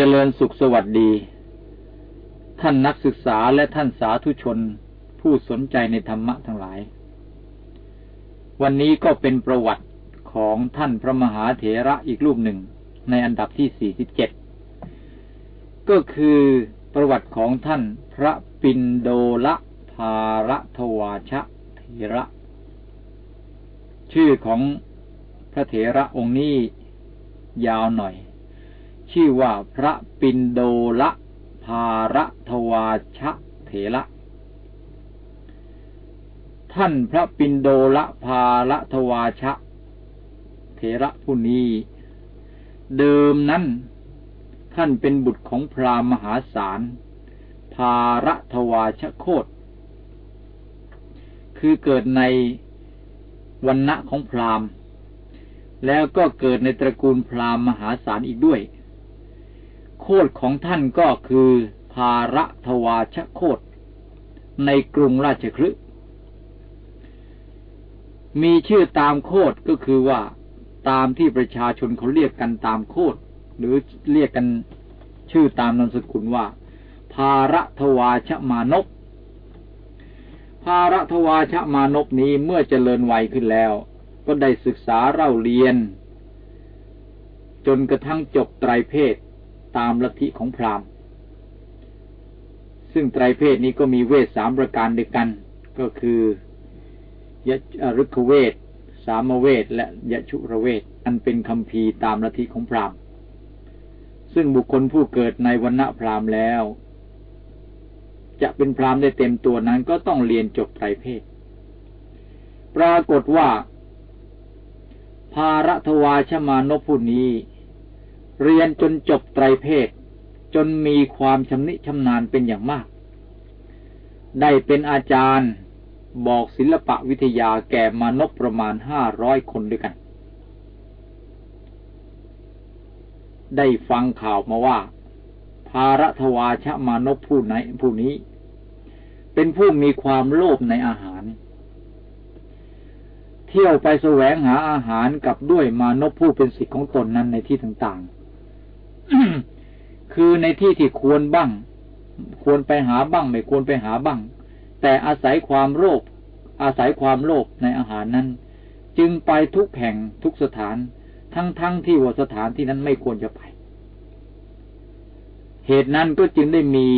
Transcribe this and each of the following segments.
เจริญสุขสวัสดี ท่านนักศึกษาและท่านสาธุชนผู้สนใจในธรรมะทั้งหลาย วันนี้ก็เป็นประวัติของท่านพระมหาเถระอีกรูปหนึ่งในอันดับที่สี่สิบเจ็ดก็คือประวัติของท่านพระปินโดละภารทวาชะเถระ ชื่อของพระเถระองค์นี้ยาวหน่อย ชื่อว่าพระปินโดละภารทวาชะเถระท่านพระปินโดละภารทวาชะเถระผู้นี้ เดิมนั้น ท่านเป็นบุตรของพราหมณ์มหาศาลภารทวาชโคตคือเกิดในวันณะของพราหมณ์ แล้วก็เกิดในตระกูลพราหมณ์มหาศาลอีกด้วย คตของท่านก็คือภารทวาชโคตในกรุงราชคฤห์มีชื่อตามโคตก็คือว่าตามที่ประชาชนเขาเรียกกันตามโคดหรือเรียกกันชื่อตามนามสกุลว่า ภารทวาชมานกภารทวาชมานกนี้เมื่อเจริญวัยขึ้นแล้ว ก็ได้ศึกษาเล่าเรียน จนกระทั่งจบไตรเพศ ตามลัทธิของพราหมณ์ ซึ่งไตรเพศนี้ก็มีเวทสามประการด้วยกัน ก็คือยฤกเวท สามเวท และยชุระเวท อันเป็นคำพีตามลัทธิของพราหมณ์ ซึ่งบุคคลผู้เกิดในวันณะพราหมณ์แล้ว จะเป็นพราหมณ์ได้เต็มตัวนั้นก็ต้องเรียนจบไตรเพศ ปรากฏว่า ภารทวาชมานพผู้นี้ เรียนจนจบไตรเพศ จนมีความชำนิชำนาญเป็นอย่างมาก ได้เป็นอาจารย์บอกศิลปะวิทยาแก่มานพประมาณห้าร้อยคนด้วยกัน ได้ฟังข่าวมาว่า ภารทวาชมานพผู้ไหนผู้นี้ เป็นผู้มีความโลภในอาหาร เที่ยวไปแสวงหาอาหารกับด้วยมานพผู้เป็นสิทธิ์ของตนนั้นในที่ต่างๆ คือในที่ที่ควรบ้าง ควรไปหาบ้าง ไม่ควรไปหาบ้าง แต่อาศัยความโลภอาศัยความโลภในอาหารนั้น จึงไปทุกแห่งทุกสถาน ทั้งๆทที่ว่าสถานที่นั้นไม่ควรจะไป เหตุนั้นก็จึงได้มี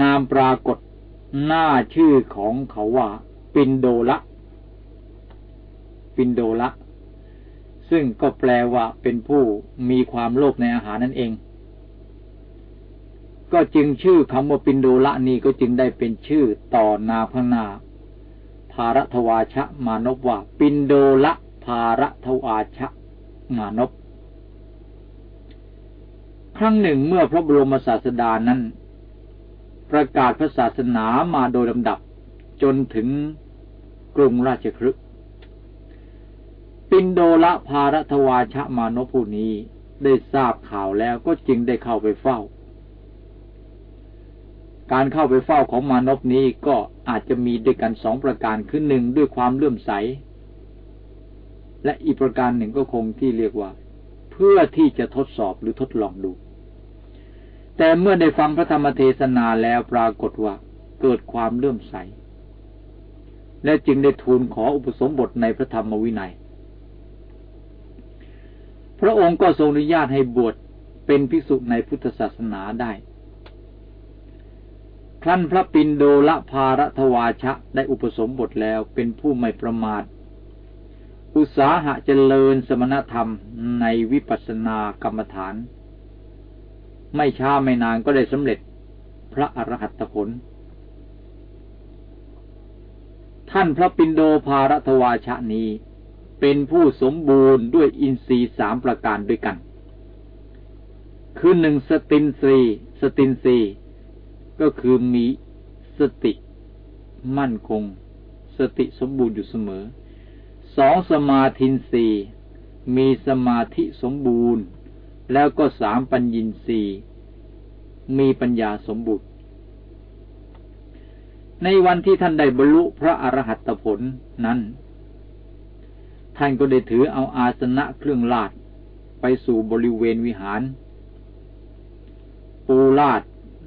นามปรากฏหน้าชื่อของเขาว่า ปินโดละ ปินโดละ ซึ่งก็แปลว่าเป็นผู้มีความโลภในอาหารนั่นเอง ก็จึงชื่อคำว่าปินโดละนี้ก็จึงได้เป็นชื่อต่อนาพนาภารทวาชะมานพว่า ปินโดละภารทวาชะมานพครั้งหนึ่งเมื่อพระบรมศาสดานั้น ประกาศพระศาสนามาโดยลำดับจนถึงกรุงราชคฤห์ ปินโดละภารทวาชะมานพผู้นี้ได้ทราบข่าวแล้วก็จึงได้เข้าไปเฝ้า การเข้าไปเฝ้าของมานพนี้ก็อาจจะมีด้วยกันสองประการคือหนึ่งด้วยความเลื่อมใส และอีกประการหนึ่งก็คงที่เรียกว่า เพื่อที่จะทดสอบหรือทดลองดู แต่เมื่อได้ฟังพระธรรมเทศนาแล้วปรากฏว่าเกิดความเลื่อมใส และจึงได้ทูลขออุปสมบทในพระธรรมวินัย พระองค์ก็ทรงอนุญาตให้บวชเป็นภิกษุในพุทธศาสนาได้ ครั้นพระปินโดละภารทวาชะได้อุปสมบทแล้วเป็นผู้ไม่ประมาท อุตสาหะเจริญสมณธรรมในวิปัสสนากรรมฐาน ไม่ช้าไม่นานก็ได้สำเร็จพระอรหัตผล ท่านพระปินโดภารทวาชะนี้ เป็นผู้สมบูรณ์ด้วยอินทรีย์สามประการด้วยกัน คือหนึ่งสตินรีสตินรีก็คือมีสติมั่นคง สติสมบูรณ์อยู่เสมอสองสมาธินสีมีสมาธิสมบูรณ์ แล้วก็สามปัญญินสีมีปัญญาสมบูรณ์ ในวันที่ท่านได้บรรลุพระอรหัตผลนั้น ท่านก็ได้ถือเอาอาสนะเครื่องลาดไปสู่บริเวณวิหาร ปูลาด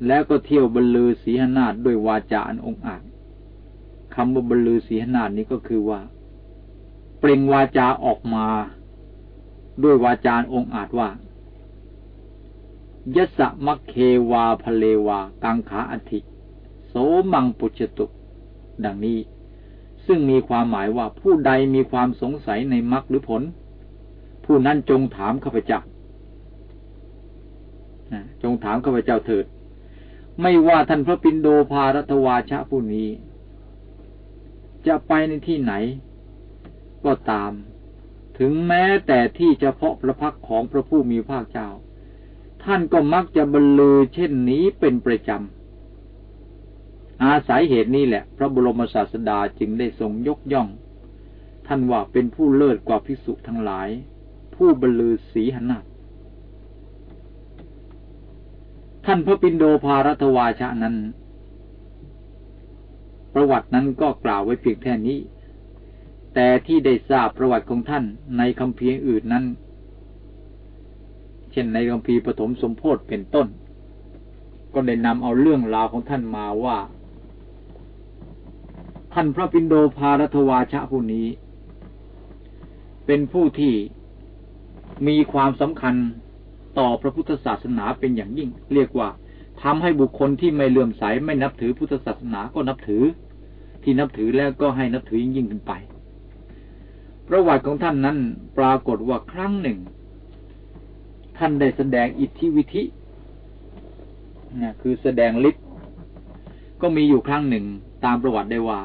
แล้วก็เที่ยวบรรลือศีหนาฏด้วยวาจาอันองอาจคำว่าบรรลือศีหนาฏนี้ก็คือว่า เปล่งวาจาออกมา ด้วยวาจาองอาจว่ายสะมัคเควาพเลวา กังขาอธิ โสมังปุจตุ ดังนี้ ซึ่งมีความหมายว่าผู้ใดมีความสงสัยในมรรคหรือผล ผู้นั้นจงถามข้าพเจ้าจงถามข้าพเจ้าเถิด ไม่ว่าท่านพระปินโดภารัตวาชะผู้นี้ จะไปในที่ไหน ก็ตาม ถึงแม้แต่ที่เฉพาะพระพักของพระผู้มีภาคเจ้า ท่านก็มักจะบรรลือเช่นนี้เป็นประจำ อาศัยเหตุนี้แหละ พระบรมศาสดาจึงได้ทรงยกย่อง ท่านว่าเป็นผู้เลิศกว่าภิกษุทั้งหลาย ผู้บรรลือสีหนาท่านพระปินโดภารัตวาชะนั้น ประวัตินั้นก็กล่าวไว้เพียงแค่นี้ แต่ที่ได้ทราบประวัติของท่านในคำเพียงอื่นนั้น เช่นในคำพีปฐมสมโพธิเป็นต้น ก็ได้นำเอาเรื่องราวของท่านมาว่า ท่านพระปินโดภารัตวาชะผู้นี้ เป็นผู้ที่มีความสำคัญต่อพระพุทธศาสนาเป็นอย่างยิ่ง เรียกว่าทำให้บุคคลที่ไม่เลื่อมใสไม่นับถือพุทธศาสนาก็นับถือ ที่นับถือแล้วก็ให้นับถือยิ่งยิ่งขึ้นไป ประวัติของท่านนั้นปรากฏว่าครั้งหนึ่ง ท่านได้แสดงอิทธิวิธินะคือแสดงฤทธิ์ก็มีอยู่ครั้งหนึ่งตามประวัติได้ว่า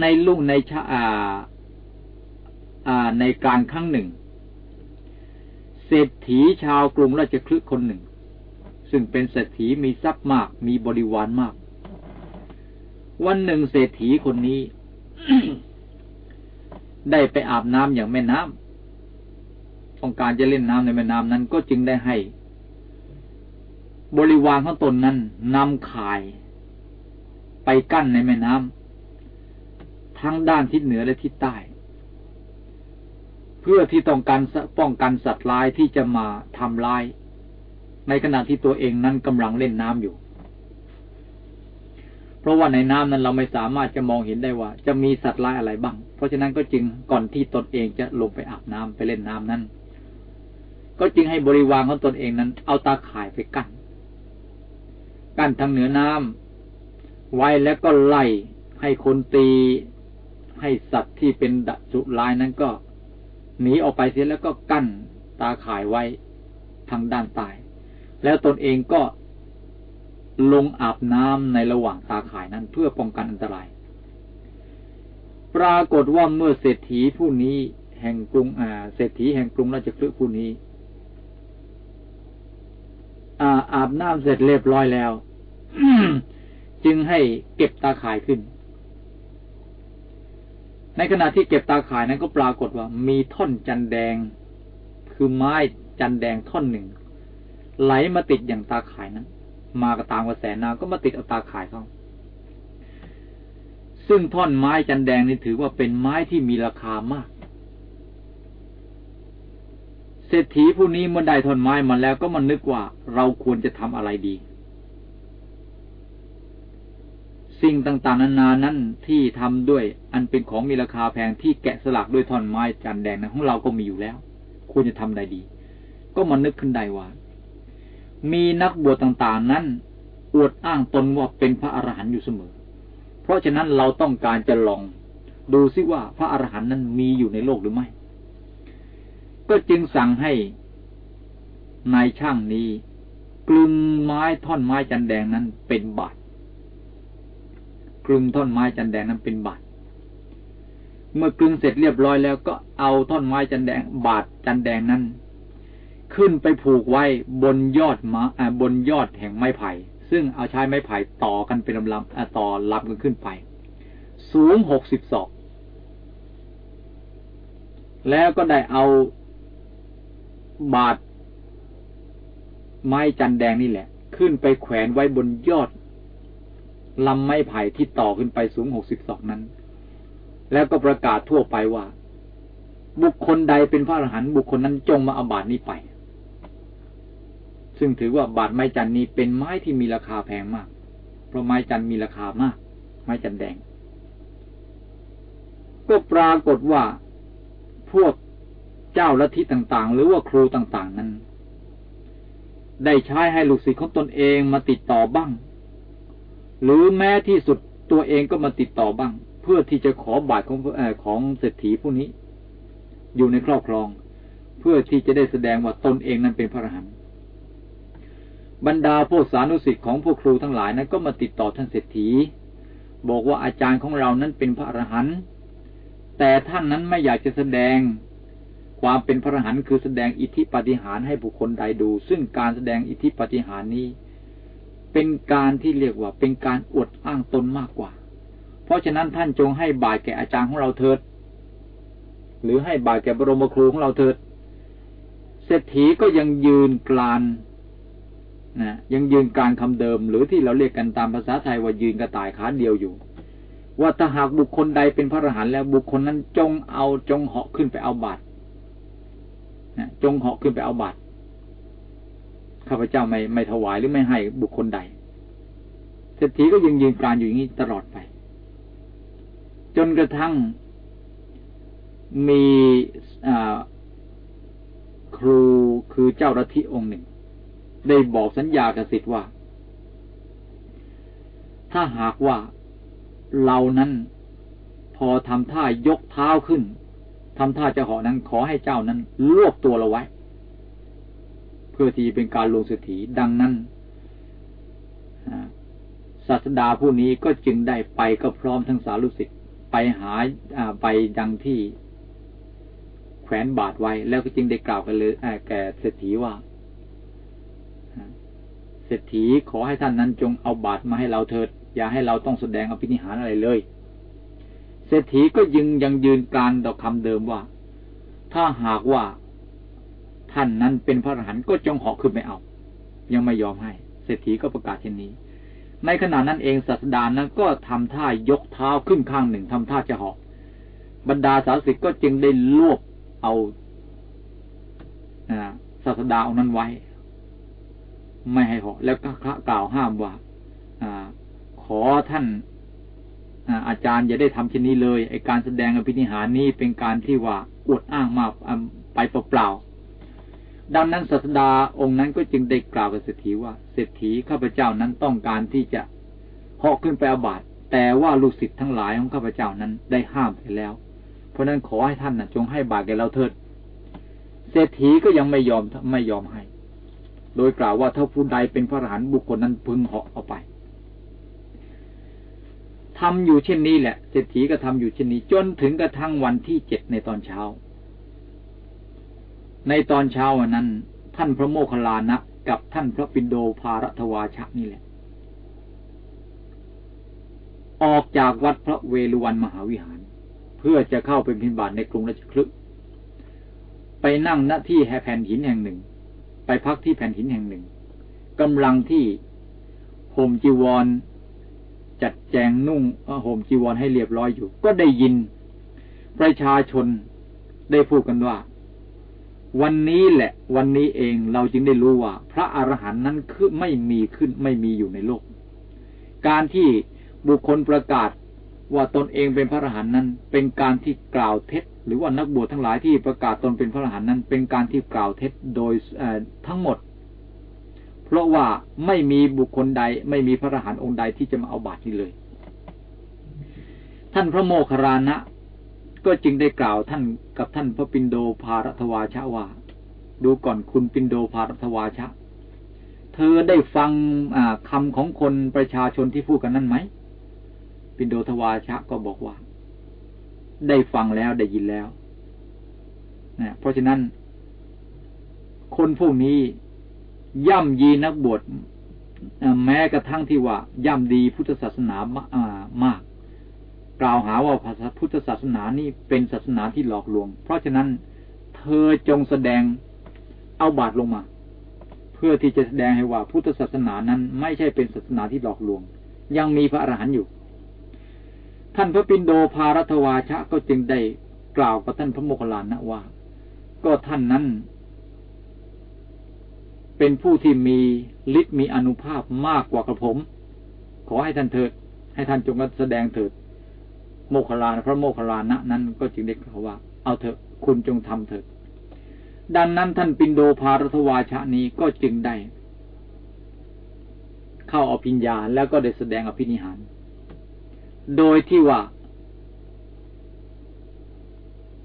ในลุงในชาอาในการครั้งหนึ่ง เศรษฐีชาวกรุงราชคลึกคนหนึ่ง ซึ่งเป็นเศรษฐีมีทรัพย์มากมีบริวารมาก วันหนึ่งเศรษฐีคนนี้ ได้ไปอาบน้ำอย่างแม่น้ำต้องการจะเล่นน้ำในแม่น้ำนั้นก็จึงได้ให้ บริวารของตนนั้นนำข่าย ไปกั้นในแม่น้ำ ทั้งด้านทิศเหนือและทิศใต้ เพื่อที่ต้องการป้องกันสัตว์ร้ายที่จะมาทำร้าย ในขณะที่ตัวเองนั้นกำลังเล่นน้ำอยู่ เพราะว่าในน้ำนั้นเราไม่สามารถจะมองเห็นได้ว่า จะมีสัตว์ร้ายอะไรบ้าง เพราะฉะนั้นก็จึงก่อนที่ตนเองจะลงไปอาบน้ำไปเล่นน้ำนั้น ก็จึงให้บริวารของตนเองนั้น เอาตาข่ายไปกั้นกั้นทางเหนือน้ำไว้แล้วก็ไล่ให้คนตี ให้สัตว์ที่เป็นดัสุรายนั้นก็หนีออกไปเสียแล้วก็กั้นตาข่ายไว้ทางด้านใต้แล้วตนเองก็ลงอาบน้ำในระหว่างตาข่ายนั้นเพื่อป้องกันอันตราย ปรากฏว่าเมื่อเศรษฐีผู้นี้แห่งกรุงอ่าเศรษฐีแห่งกรุงราชคฤห์ผู้นี้ อาอาบน้ำเสร็จเรียบร้อยแล้ว จึงให้เก็บตาข่ายขึ้น ในขณะที่เก็บตาข่ายนั้นก็ปรากฏว่า มีท่อนจันแดง คือไม้จันแดงท่อนหนึ่ง ไหลมาติดอย่างตาข่ายนั้น มากระตามกระแสน้ำก็มาติดเอาตาข่ายเขาซึ่งท่อนไม้จันแดงนี่ถือว่าเป็นไม้ที่มีราคามาก เศรษฐีผู้นี้เมื่อได้ท่อนไม้มาแล้วก็มันนึกว่าเราควรจะทำอะไรดี สิ่งต่างๆ นานานั้นที่ทำด้วย อันเป็นของมีราคาแพงที่แกะสลักด้วยท่อนไม้จันแดงนะของเราก็มีอยู่แล้ว ควรจะทำใดดี ก็มานึกขึ้นได้ว่า มีนักบวชต่างๆ นั้น อวดอ้างตนว่าเป็นพระอรหันต์อยู่เสมอ เพราะฉะนั้นเราต้องการจะลอง ดูซิว่าพระอรหันต์นั้นมีอยู่ในโลกหรือไม่ ก็จึงสั่งให้นายช่างนี้กลึงไม้ท่อนไม้จันแดงนั้นเป็นบาท กลึงท่อนไม้จันแดงนั้นเป็นบาทเมื่อกลึงเสร็จเรียบร้อยแล้วก็เอาท่อนไม้จันแดง บาทจันแดงนั้น ขึ้นไปผูกไว้บนยอดมาบนยอดแห่งไม้ไผ่ ซึ่งเอาใช้ไม้ไผ่ต่อกันเป็นลำลำต่อลำกันขึ้นไป สูงหกสิบศอกแล้วก็ได้เอาบาทไม้จันแดงนี่แหละ ขึ้นไปแขวนไว้บนยอด ลำไม้ไผ่ที่ต่อขึ้นไปสูงหกสิบศอกนั้น แล้วก็ประกาศทั่วไปว่า บุคคลใดเป็นพระอรหันต์บุคคลนั้นจงมาอาบาตนี้ไป ซึ่งถือว่าบาทไม้จันนี้เป็นไม้ที่มีราคาแพงมาก เพราะไม้จันมีราคามาก ไม้จันแดง ก็ปรากฏว่าพวกเจ้าลัทธิต่างๆ หรือว่าครูต่างๆนั้น ได้ใช้ให้ลูกศิษย์ของตนเองมาติดต่อบ้าง หรือแม้ที่สุดตัวเองก็มาติดต่อบ้าง เพื่อที่จะขอบาทของอของเศรษฐีผู้นี้ อยู่ในครอบครอง เพื่อที่จะได้แสดงว่าตนเองนั้นเป็นพระอรหันต์บรรดาพวกสานุสิทธิ์ของพวกครูทั้งหลายนั้นก็มาติดต่อท่านเศรษฐี บอกว่าอาจารย์ของเรานั้นเป็นพระอรหันต์แต่ท่านนั้นไม่อยากจะแสดงความเป็นพระอรหันต์คือแสดงอิทธิปฏิหารให้บุคคลใดดู ซึ่งการแสดงอิทธิปฏิหารนี้ เป็นการที่เรียกว่าเป็นการอวดอ้างตนมากกว่า เพราะฉะนั้นท่านจงให้บ่ายแก่อาจารย์ของเราเถิด หรือให้บ่ายแก่บรมครูของเราเถิด เศรษฐีก็ยังยืนกลานนะยังยืนการคำเดิม หรือที่เราเรียกกันตามภาษาไทยว่ายืนกระต่ายขาเดียวอยู่ ว่าถ้าหากบุคคลใดเป็นพระอรหันต์แล้วบุคคลนั้นจงเอาจงเหาะขึ้นไปเอาบาตรนะจงเหาะขึ้นไปเอาบาตร ข้าพเจ้าไม่ไม่ถวายหรือไม่ให้บุคคลใดเศรษฐีก็ยังยืนการอยู่อย่างนี้ตลอดไป จนกระทั่งมีครูคือเจ้ารัทิองค์หนึ่ง ได้บอกสัญญากับสิทธิ์ว่า ถ้าหากว่าเรานั้นพอทำท่ายกเท้าขึ้นทำท่าจะหาะนั้นขอให้เจ้านั้นรวบตัวเราไว้ เพื่อที่เป็นการลงสถีดังนั้นศาสดาผู้นี้ก็จึงได้ไปก็พร้อมทั้งสารุสิทธิ์ไปหาไปดังที่แขวนบาทไว้ แล้วก็จึงได้กล่าวกันเลยแก่เศรษฐีว่าเศรษฐีขอให้ท่านนั้นจงเอาบาทมาให้เราเถิด อย่าให้เราต้องแสดงอภินิหารอะไรเลย เศรษฐีก็ยังยังยืนการต่อคำเดิมว่า ถ้าหากว่า ท่านนั้นเป็นพระอรหันต์ก็จงเหาะขึ้นไปเอา ยังไม่ยอมให้ เศรษฐีก็ประกาศเช่นนี้ ในขณะนั้นเองศาสดานั้นก็ทำท่ายกเท้าขึ้นข้างหนึ่งทำท่าจะเหาะบรรดาสาวสิกก็จึงได้ลวบเอาศาสดาองนั้นไว้ ไม่ให้เหาะแล้วก็กล่าวห้ามว่าอขอท่านอาจารย์อย่าได้ทำเช่นนี้เลยไอการแสดงอภินิหารนี้เป็นการที่ว่าอวดอ้างมากไปเปล่าๆ ดังนั้นศาสดาองค์นั้นก็จึงได้กล่าวกับเศรษฐีว่าเศรษฐีข้าพเจ้านั้นต้องการที่จะเหาะขึ้นไปอาบาตแต่ว่าลูกศิษย์ทั้งหลายของข้าพเจ้านั้นได้ห้ามไปแล้ว เพราะนั้นขอให้ท่านนะจงให้บาตแก่เราเถิด เศรษฐีก็ยังไม่ยอมไม่ยอมให้ โดยกล่าวว่าถ้าผู้ใดเป็นพระอรหันต์บุคคลนั้นพึงเหาะเอาไปทำอยู่เช่นนี้แหละเศรษฐีก็ทำอยู่เช่นนี้ จนถึงกระทั่งวันที่เจ็ดในตอนเช้า ในตอนเช้าวันนั้น ท่านพระโมคคัลลานะกับท่านพระปินโดภารทวาชะนี่แหละ ออกจากวัดพระเวรุวันมหาวิหาร เพื่อจะเข้าไปพิบาตในกรุงราชคลึกไปนั่งณที่แผ่นหินแห่งหนึ่ง ไปพักที่แผ่นหินแห่งหนึ่งกำลังที่ห่มจีวร จัดแจงนุ่งห่มจีวรให้เรียบร้อยอยู่ ก็ได้ยิน ประชาชนได้พูดกันว่า วันนี้แหละ วันนี้เองเราจึงได้รู้ว่า พระอรหันต์นั้นคือไม่มีขึ้นไม่มีอยู่ในโลก การที่บุคคลประกาศว่าตนเองเป็นพระอรหันต์นั้น เป็นการที่กล่าวเท็จ หรือว่านักบวชทั้งหลายที่ประกาศตนเป็นพระอรหันต์นั้น เป็นการที่กล่าวเท็จโดยทั้งหมด เพราะว่าไม่มีบุคคลใด ไม่มีพระอรหันต์องค์ใดที่จะมาเอาบาตรนี้เลย ท่านพระโมคคัลลานะ ก็จึงได้กล่าวท่านกับท่านพระปินโดภารทวาชะว่า ดูก่อนคุณปินโดภารทวาชะ เธอได้ฟังคำของคนประชาชนที่พูดกันนั่นไหม ปินโดทวาชะก็บอกว่า ได้ฟังแล้วได้ยินแล้วนะเพราะฉะนั้น คนพวกนี้ย่ำยีนักบวชแม้กระทั่งที่ว่า ย่ำดีพุทธศาสนามาก กล่าวหาว่าพุทธศาสนานี่เป็นศาสนาที่หลอกลวง เพราะฉะนั้นเธอจงแสดงเอาบาตรลงมา เพื่อที่จะแสดงให้ว่าพุทธศาสนานั้นไม่ใช่เป็นศาสนาที่หลอกลวง ยังมีพระอรหันต์อยู่ ท่านพระปินโดภารัตวาชะก็จึงได้กล่าวกับท่านพระโมคคัลลานะว่า ก็ท่านนั้น เป็นผู้ที่มีฤทธิ์มีอนุภาพมากกว่ากระผม ขอให้ท่านเถิด ให้ท่านจงแสดงเถิด โมคคลานพระโมคคลานะนั้นก็จึงได้กล่าวว่า เอาเถอะคุณจงทำเถิดดังนั้นท่านปินโดภารทวาชะนี้ก็จึงได้ เข้าอภิญญาแล้วก็ได้แสดงอภินิหาร โดยที่ว่า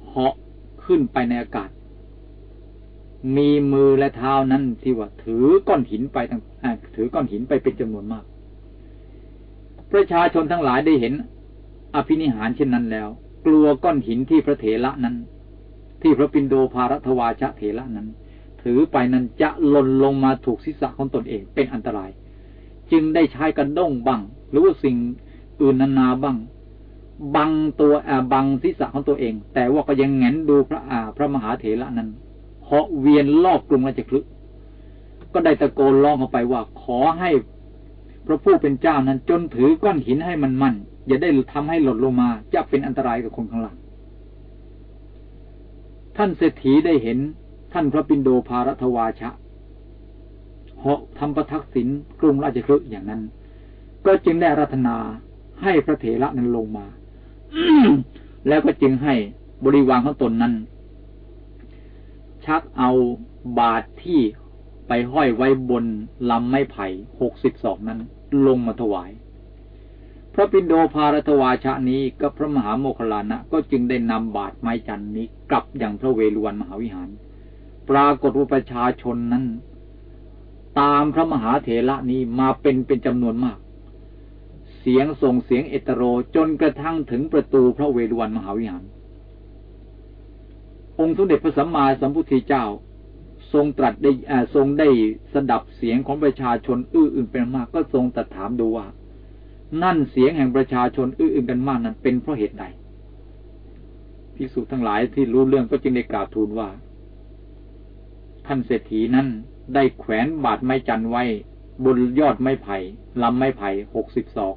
เหาะขึ้นไปในอากาศ มีมือและเท้านั้นที่ว่าถือก้อนหินไปทั้งถือก้อนหินไปเป็นจำนวนมาก ประชาชนทั้งหลายได้เห็น อภินิหารเช่นนั้นแล้ว กลัวก้อนหินที่พระเถระนั้น ที่พระปินโดภารทวาชะเถระนั้น ถือไปนั้นจะหล่นลงมาถูกศีรษะของตนเองเป็นอันตราย จึงได้ใช้กระด้งบังหรือว่าสิ่งอื่นนานาบ้างบังตัวบังศีรษะของตัวเอง แต่ว่าก็ยังแงนดูพระอาพระมหาเถระนั้นเหาะเวียนรอบกรุงราชคลึก็ได้ตะโกนร้องเข้าไปว่า ขอให้ พระผู้เป็นเจ้านั้นจนถือก้อนหินให้มันมั่นอย่าได้ทำให้หล่นลงมา จะเป็นอันตรายกับคนข้างหลัง ท่านเศรษฐีได้เห็น ท่านพระปินโดภารทวาชะเหาะทำประทักษิณกรุงราชคลึอย่างนั้น ก็จึงได้รัตนาให้พระเถระนั้นลงมาแล้วก็จึงให้บริวารของตนนั้น ชักเอาบาทที่ ไปห้อยไว้บนลำไม้ไผ่หกสิบสองนั้นลงมาถวาย พระปินโดภารทวาชะนี้กับพระมหาโมคลานะก็จึงได้นำบาทไม้จันนี้กลับอย่างพระเวฬุวันมหาวิหาร ปรากฏว่าประชาชนนั้น ตามพระมหาเถระนี้มาเป็นเป็นจำนวนมาก เสียงส่งเสียงเอตโรจนกระทั่งถึงประตูพระเวฬุวันมหาวิหาร องค์สมเด็จพระสัมมาสัมพุทธเจ้า ทรงตรัสได้ทรงได้สดับเสียงของประชาชน อื้ออึงเป็นมาก ก็ทรงตรัสถามดูว่า นั่นเสียงแห่งประชาชน อื้ออึงกันมากนั้นเป็นเพราะเหตุใดพิสุทั้งหลายที่รู้เรื่องก็จึงได้กราบทูลว่า ท่านเศรษฐีนั้นได้แขวนบาดไม้จันไว้ บนยอดไม้ไผ่ลำไม้ไผ่หกสิบศอก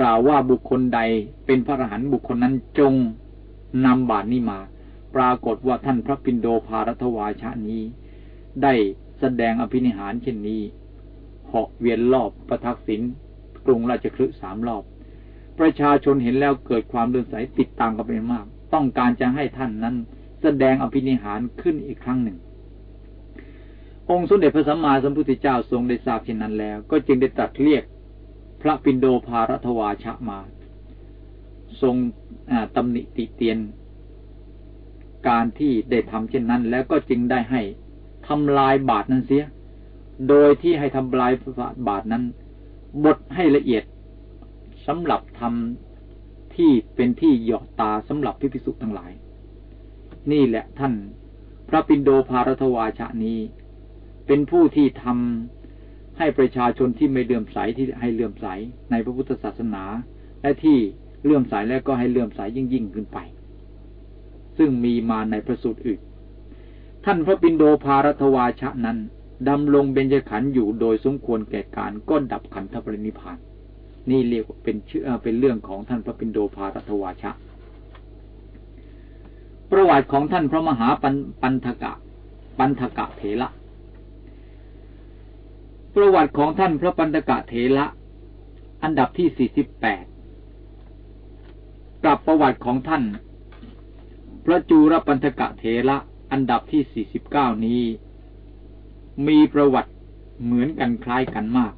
กล่าวว่าบุคคลใดเป็นพระอรหันต์บุคคลนั้นจงนำบาทนี้มา ปรากฏว่าท่านพระปินโดภารทวาชะนี้ ได้แสดงอภินิหารเช่นนี้เหาะเวียนรอบประทักษิณกรุงราชคลึสามรอบ ประชาชนเห็นแล้วเกิดความเลื่อมใสติดตามกันเป็นมาก ต้องการจะให้ท่านนั้นแสดงอภินิหารขึ้นอีกครั้งหนึ่ง องค์สมเด็จพระสัมมาสัมพุทธเจ้าทรงได้ทราบเช่นนั้นแล้ว ก็จึงได้ตรัสเรียกพระปินโดภารทวาชะมา ทรงตำหนิติเตียน การที่ได้ทำเช่นนั้น แล้วก็จึงได้ให้ทำลายบาทนั้นเสีย โดยที่ให้ทำลายบาทนั้นบทให้ละเอียดสำหรับทำที่เป็นที่หยอดตาสำหรับพิพิสุทั้งหลาย นี่แหละท่าน พระปินโดภารทวาชะนี้ เป็นผู้ที่ทำให้ประชาชนที่ไม่เลื่อมใสที่ให้เลื่อมใสในพระพุทธศาสนา และที่เลื่อมใสแล้วก็ให้เลื่อมใสยิ่งยิ่งขึ้นไป ซึ่งมีมาในพระสูตรอื่น ท่านพระปินโดภารทวาชะนั้นดำลงเบญจขันธ์อยู่โดยสมควรแก่การก็ดับขันธปรินิพาน นี่เรียกว่าเป็นเชื่อเป็นเรื่องของท่านพระปินโดภารทวาชะ ประวัติของท่านพระมหาปันธกะ ปันธกะเถระประวัติของท่านพระปัญจกะเถระอันดับที่สี่สิบแปดกับประวัติของท่าน พระจูรปัญจกะเถระอันดับที่สี่สิบเก้านี้ มีประวัติเหมือนกันคล้ายกันมาก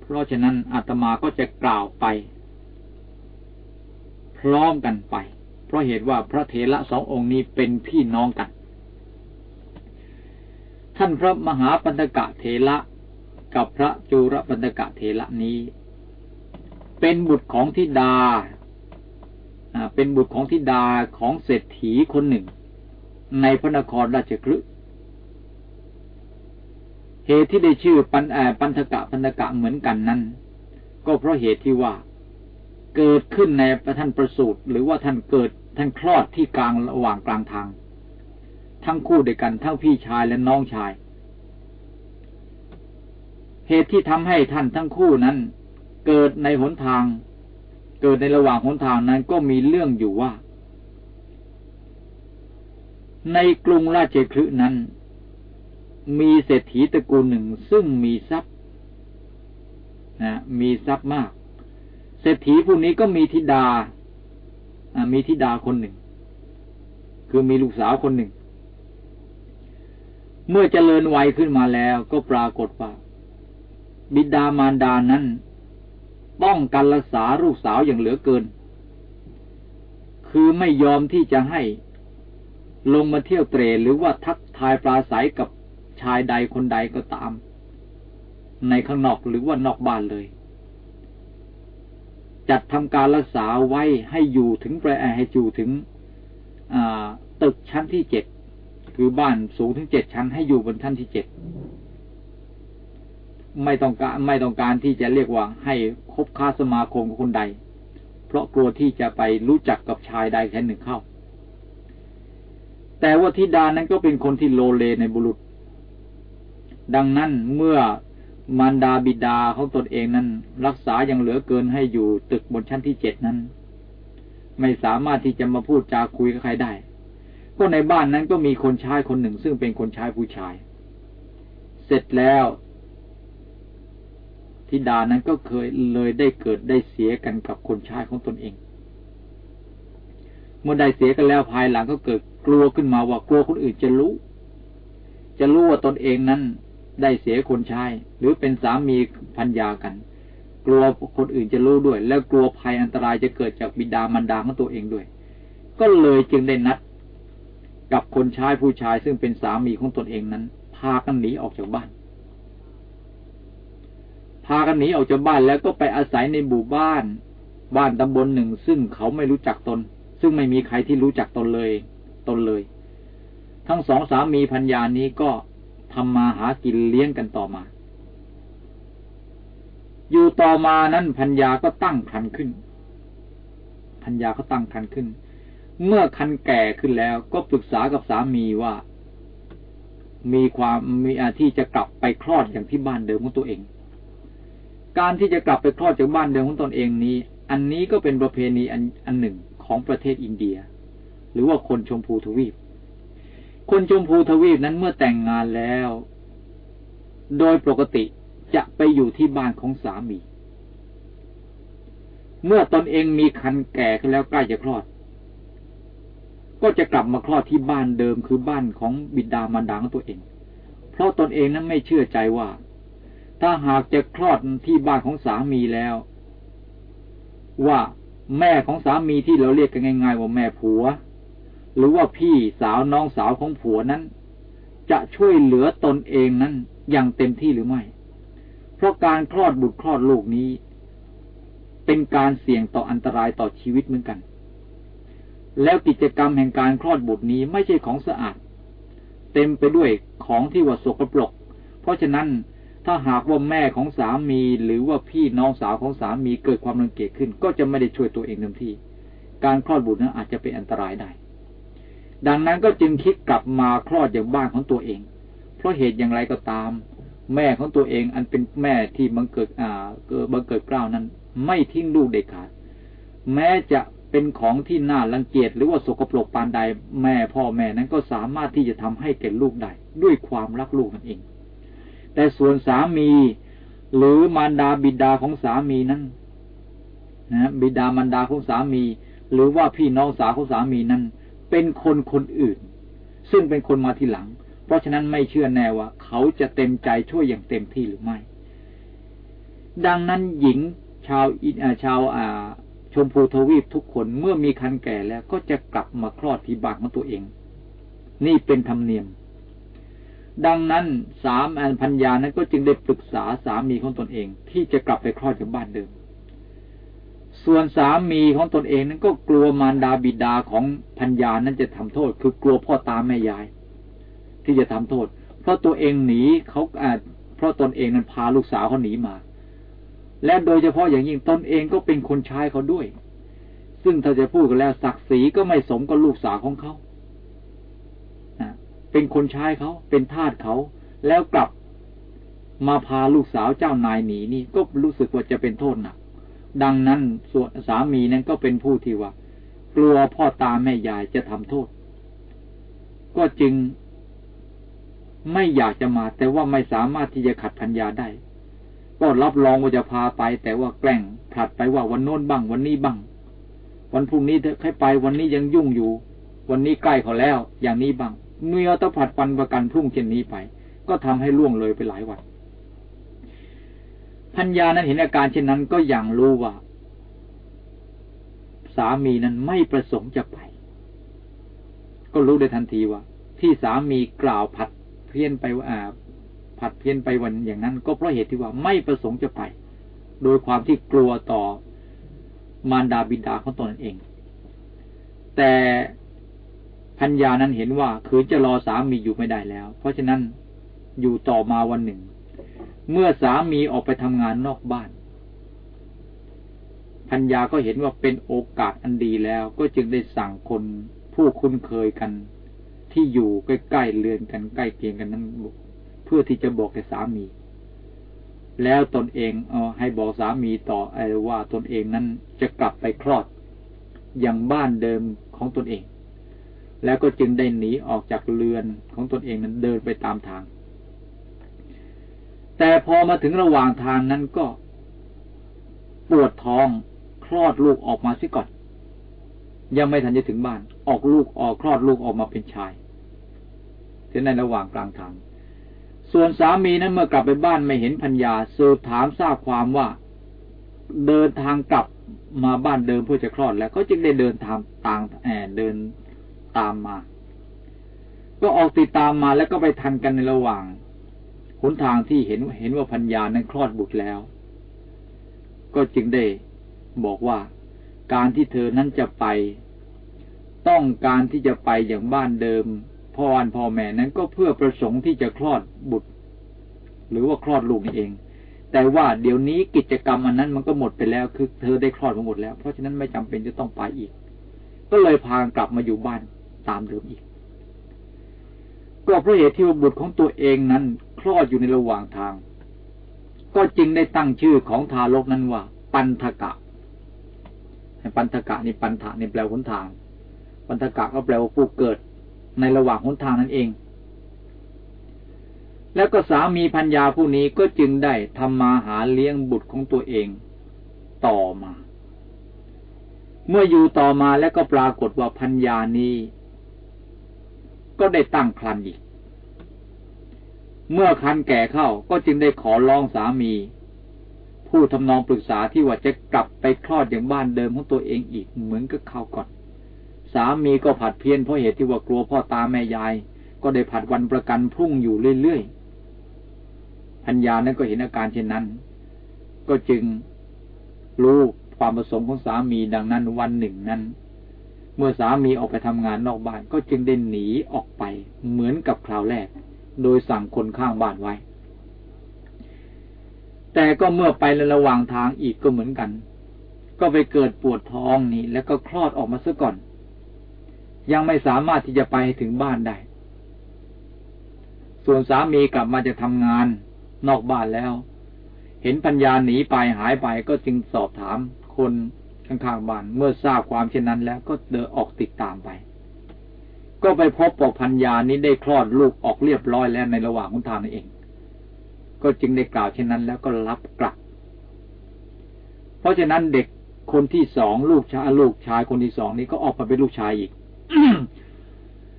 เพราะฉะนั้นอาตมาก็จะกล่าวไป พร้อมกันไป เพราะเหตุว่าพระเถระสององค์นี้เป็นพี่น้องกัน ท่านพระมหาปัญจกะเถระกับพระจูรปันธกะเทระนี้ เป็นบุตรของทิดา เป็นบุตรของทิดาของเศรษฐีคนหนึ่ง ในพระนครราชกฤห์เหตุที่ได้ชื่อปันแอปันธกะปันธกะเหมือนกันนั้น ก็เพราะเหตุที่ว่าเกิดขึ้นในประท่านประสูตรหรือว่าท่านเกิดท่านคลอดที่กลางระหว่างกลางทาง ทั้งคู่เดียวกันทั้งพี่ชายและน้องชาย เหตุที่ทำให้ท่านทั้งคู่นั้น เกิดในหนทาง เกิดในระหว่างหนทางนั้นก็มีเรื่องอยู่ว่า ในกรุงราชคฤห์นั้น มีเศรษฐีตระกูลหนึ่งซึ่งมีทรัพย์นะมีทรัพย์มาก เศรษฐีผู้นี้ก็มีธิดามีธิดาคนหนึ่ง คือมีลูกสาวคนหนึ่ง เมื่อเจริญวัยขึ้นมาแล้วก็ปรากฏว่าบิดามารดานั้น ป้องกันรักษาลูกสาวอย่างเหลือเกิน คือไม่ยอมที่จะให้ลงมาเที่ยวเตรหรือว่าทักทายปราศัยกับชายใดคนใดก็ตาม ในข้างนอกหรือว่านอกบ้านเลย จัดทำการรักษาไว้ให้อยู่ถึงแปรให้อยู่ถึงตึกชั้นที่เจ็ดคือบ้านสูงถึงเจ็ดชั้นให้อยู่บนชั้นที่เจ็ด ไม่ต้องการไม่ต้องการที่จะเรียกว่าให้คบค้าสมาคมกับคนใด เพราะกลัวที่จะไปรู้จักกับชายใดแค่หนึ่งเข้า แต่ว่าธิดานั้นก็เป็นคนที่โลเลในบุรุษ ดังนั้นเมื่อมารดาบิดาของตนเองนั้น รักษาอย่างเหลือเกินให้อยู่ตึกบนชั้นที่เจ็ดนั้น ไม่สามารถที่จะมาพูดจาคุยกับใครได้ ก็ในบ้านนั้นก็มีคนชายคนหนึ่ง ซึ่งเป็นคนชายผู้ชาย เสร็จแล้ว ธิดานั้นก็เคยเลยได้เกิดได้เสียกันกับคนชายของตนเอง เมื่อได้เสียกันแล้วภายหลังก็เกิดกลัวขึ้นมาว่ากลัวคนอื่นจะรู้ จะรู้ว่าตนเองนั้นได้เสียคนชาย หรือเป็นสามีพันยากัน กลัวคนอื่นจะรู้ด้วย แล้วกลัวภัยอันตรายจะเกิดจากบิดามารดาของตัวเองด้วย ก็เลยจึงได้นัดกับคนชายผู้ชายซึ่งเป็นสามีของตนเองนั้น พากันหนีออกจากบ้าน พากันหนีออกจากบ้านแล้วก็ไปอาศัยในหมู่บ้าน บ้านตำบลหนึ่ง ซึ่งเขาไม่รู้จักตน ซึ่งไม่มีใครที่รู้จักตนเลย ตนเลย ทั้งสองสามีพัญญานี้ก็ทำมาหากินเลี้ยงกันต่อมา อยู่ต่อมานั้นพัญญาก็ตั้งคันขึ้นพัญญาก็ตั้งคันขึ้น เมื่อคันแก่ขึ้นแล้วก็ปรึกษากับสามีว่า มีความมีอาที่จะกลับไปคลอดอย่างที่บ้านเดิมของตัวเอง การที่จะกลับไปคลอดจากบ้านเดิมของตนเองนี้ อันนี้ก็เป็นประเพณีอันอันหนึ่งของประเทศอินเดีย หรือว่าคนชมพูทวีป คนชมพูทวีปนั้นเมื่อแต่งงานแล้ว โดยปกติจะไปอยู่ที่บ้านของสามี เมื่อตนเองมีคันแก่ขึ้นแล้วใกล้จะคลอด ก็จะกลับมาคลอดที่บ้านเดิมคือบ้านของบิดามารดาของตัวเอง เพราะตนเองนั้นไม่เชื่อใจว่า ถ้าหากจะคลอดที่บ้านของสามีแล้ว ว่าแม่ของสามีที่เราเรียกกันง่าย ๆ ว่าแม่ผัว หรือว่าพี่สาวน้องสาวของผัวนั้น จะช่วยเหลือตนเองนั้นอย่างเต็มที่หรือไม่ เพราะการคลอดบุตรคลอดลูกนี้ เป็นการเสี่ยงต่ออันตรายต่อชีวิตเหมือนกัน แล้วกิจกรรมแห่งการคลอดบุตรนี้ไม่ใช่ของสะอาด เต็มไปด้วยของที่ว่าสกปรก เพราะฉะนั้น ถ้าหากว่าแม่ของสามี หรือว่าพี่น้องสาวของสามีเกิดความรังเกียจขึ้น ก็จะไม่ได้ช่วยตัวเองเต็มที่ การคลอดบุตรนั้นอาจจะเป็นอันตรายได้ ดังนั้นก็จึงคิดกลับมาคลอดอย่างบ้านของตัวเอง เพราะเหตุอย่างไรก็ตาม แม่ของตัวเองอันเป็นแม่ที่บังเกิดอ่าเกิดบังเกิดกล้าวนั้น ไม่ทิ้งลูกเด็ดขาดแม้จะเป็นของที่น่ารังเกียจหรือว่าสกปรกปานใดแม่พ่อแม่นั้นก็สามารถที่จะทำให้แก่ลูกได้ด้วยความรักลูกนั่นเอง แต่ส่วนสามี หรือมารดาบิดาของสามีนั้นนะบิดามารดาของสามี หรือว่าพี่น้องสาวของสามีนั้น เป็นคนคนอื่น ซึ่งเป็นคนมาทีหลัง เพราะฉะนั้นไม่เชื่อแน่ว่า เขาจะเต็มใจช่วยอย่างเต็มที่หรือไม่ ดังนั้นหญิงชาวอินชาวอ่าชมพูทวีปทุกคนเมื่อมีคันแก่แล้วก็จะกลับมาคลอดที่บ้านของตัวเอง นี่เป็นธรรมเนียม ดังนั้นสามอันพัญญานั้นก็จึงได้ปรึกษาสามีของตนเอง ที่จะกลับไปคลอดจากบ้านเดิม ส่วนสามีของตนเองนั้นก็กลัวมารดาบิดาของพัญญานั้นจะทำโทษ คือกลัวพ่อตาแม่ยาย ที่จะทำโทษ เพราะตัวเองหนีเขาอาจเพราะตนเองนั้นพาลูกสาวเขาหนีมา และโดยเฉพาะอย่างยิ่งตนเองก็เป็นคนชายเขาด้วย ซึ่งถ้าจะพูดกันแล้วศักดิ์ศรีก็ไม่สมกับลูกสาวของเขา เป็นคนใช้เขาเป็นทาสเขาแล้วกลับมาพาลูกสาวเจ้านายหนีนี่ก็รู้สึกว่าจะเป็นโทษหนักดังนั้นส่วนสามีนั้นก็เป็นผู้ที่ว่า กลัวพ่อตาแม่ยายจะทำโทษ ก็จึงไม่อยากจะมา แต่ว่าไม่สามารถที่จะขัดพัญญาได้ ก็รับรองว่าจะพาไป แต่ว่าแกล้งผลัดไปว่าวันโน้นบ้าง วันนี้บ้าง วันพรุ่งนี้เธอให้ไป วันนี้ยังยุ่งอยู่ วันนี้ใกล้เขาแล้ว อย่างนี้บ้าง เมื่อต้องผัดวันประกันพรุ่งเช่นนี้ไป ก็ทำให้ล่วงเลยไปหลายวันพัญญานั้นเห็นอาการเช่นนั้นก็อย่างรู้ว่า สามีนั้นไม่ประสงค์จะไป ก็รู้ได้ทันทีว่า ที่สามีกล่าวผัดเพี้ยนไปว่าผัดเพี้ยนไปวันอย่างนั้น ก็เพราะเหตุที่ว่าไม่ประสงค์จะไป โดยความที่กลัวต่อมารดาบิดาของตนเอง แต่ พัญญานั้นเห็นว่าคือจะรอสามีอยู่ไม่ได้แล้ว เพราะฉะนั้นอยู่ต่อมาวันหนึ่ง เมื่อสามีออกไปทำงานนอกบ้าน พัญญาก็เห็นว่าเป็นโอกาสอันดีแล้ว ก็จึงได้สั่งคนผู้คุ้นเคยกัน ที่อยู่ใกล้ๆเรือนกันใกล้เคียงกันนั้นเพื่อที่จะบอกแกสามี แล้วตนเองเอให้บอกสามีต่อไอ้ว่าตนเองนั้นจะกลับไปคลอดอย่างบ้านเดิมของตนเอง แล้วก็จึงได้หนีออกจากเรือนของตนเองนั้นเดินไปตามทาง แต่พอมาถึงระหว่างทางนั้นก็ปวดท้องคลอดลูกออกมาซิก่อน ยังไม่ทันจะถึงบ้าน ออกลูกออกคลอดลูกออกมาเป็นชายเสียในระหว่างกลางทาง ส่วนสามีนั้นเมื่อกลับไปบ้านไม่เห็นพัญญาสืบถามทราบความว่าเดินทางกลับมาบ้านเดิมเพื่อจะคลอดแล้วก็จึงได้เดินทางต่างแอบเดิน ตามมา ก็ออกติดตามมาแล้วก็ไปทันกันในระหว่างหนทางที่เห็นเห็นว่าพัญญานั้นคลอดบุตรแล้ว ก็จึงได้บอกว่าการที่เธอนั้นจะไป ต้องการที่จะไปอย่างบ้านเดิมพ่อวันพ่อแม่นั้นก็เพื่อประสงค์ที่จะคลอดบุตร หรือว่าคลอดลูกนี่เอง แต่ว่าเดี๋ยวนี้กิจกรรมอันนั้นมันก็หมดไปแล้ว คือเธอได้คลอดมาหมดแล้ว เพราะฉะนั้นไม่จำเป็นจะต้องไปอีก ก็เลยพากลับมาอยู่บ้าน ตามเดิมอีก ก็เพราะเหตุที่ว่าบุตรของตัวเองนั้นคลอดอยู่ในระหว่างทาง ก็จึงได้ตั้งชื่อของทารกนั้นว่า ปันทกะ ปันทกะนี่ปันทะนี่แปลหนทาง ปันทกะก็แปลว่าผู้เกิดในระหว่างหนทางนั่นเอง แล้วก็สามีพัญญาผู้นี้ก็จึงได้ทำมาหาเลี้ยงบุตรของตัวเองต่อมา เมื่ออยู่ต่อมาแล้วก็ปรากฏว่าพัญญานี้ ก็ได้ตั้งครันอีก เมื่อคันแก่เข้าก็จึงได้ขอร้องสามี ผู้ทำนองปรึกษาที่ว่าจะกลับไปคลอดอย่างบ้านเดิมของตัวเองอีกเหมือนกับเขาก่อน สามีก็ผัดเพี้ยนเพราะเหตุที่ว่ากลัวพ่อตาแม่ยาย ก็ได้ผัดวันประกันพรุ่งอยู่เรื่อยๆพัญญานั้นก็เห็นอาการเช่นนั้น ก็จึงรู้ความประสงค์ของสามีดังนั้นวันหนึ่งนั้น เมื่อสามีออกไปทำงานนอกบ้านก็จึงได้หนีออกไปเหมือนกับคราวแรก โดยสั่งคนข้างบ้านไว้ แต่ก็เมื่อไปในระหว่างทางอีกก็เหมือนกัน ก็ไปเกิดปวดท้องนี่ แล้วก็คลอดออกมาซะก่อน ยังไม่สามารถที่จะไปถึงบ้านได้ ส่วนสามีกลับมาจะทำงานนอกบ้านแล้ว เห็นปัญญาหนีไปหายไปก็จึงสอบถามคน ข้างๆบ้านเมื่อทราบความเช่นนั้นแล้วก็เดินออกติดตามไป ก็ไปพบปกพัญญานี้ได้คลอดลูกออกเรียบร้อยแล้วในระหว่างคุนทางนั่นเอง ก็จึงได้กล่าวเช่นนั้นแล้วก็รับกลับ เพราะฉะนั้นเด็กคนที่สองลูกชายลูกชายคนที่สองนี้ก็ออกมาเป็นลูกชายอีก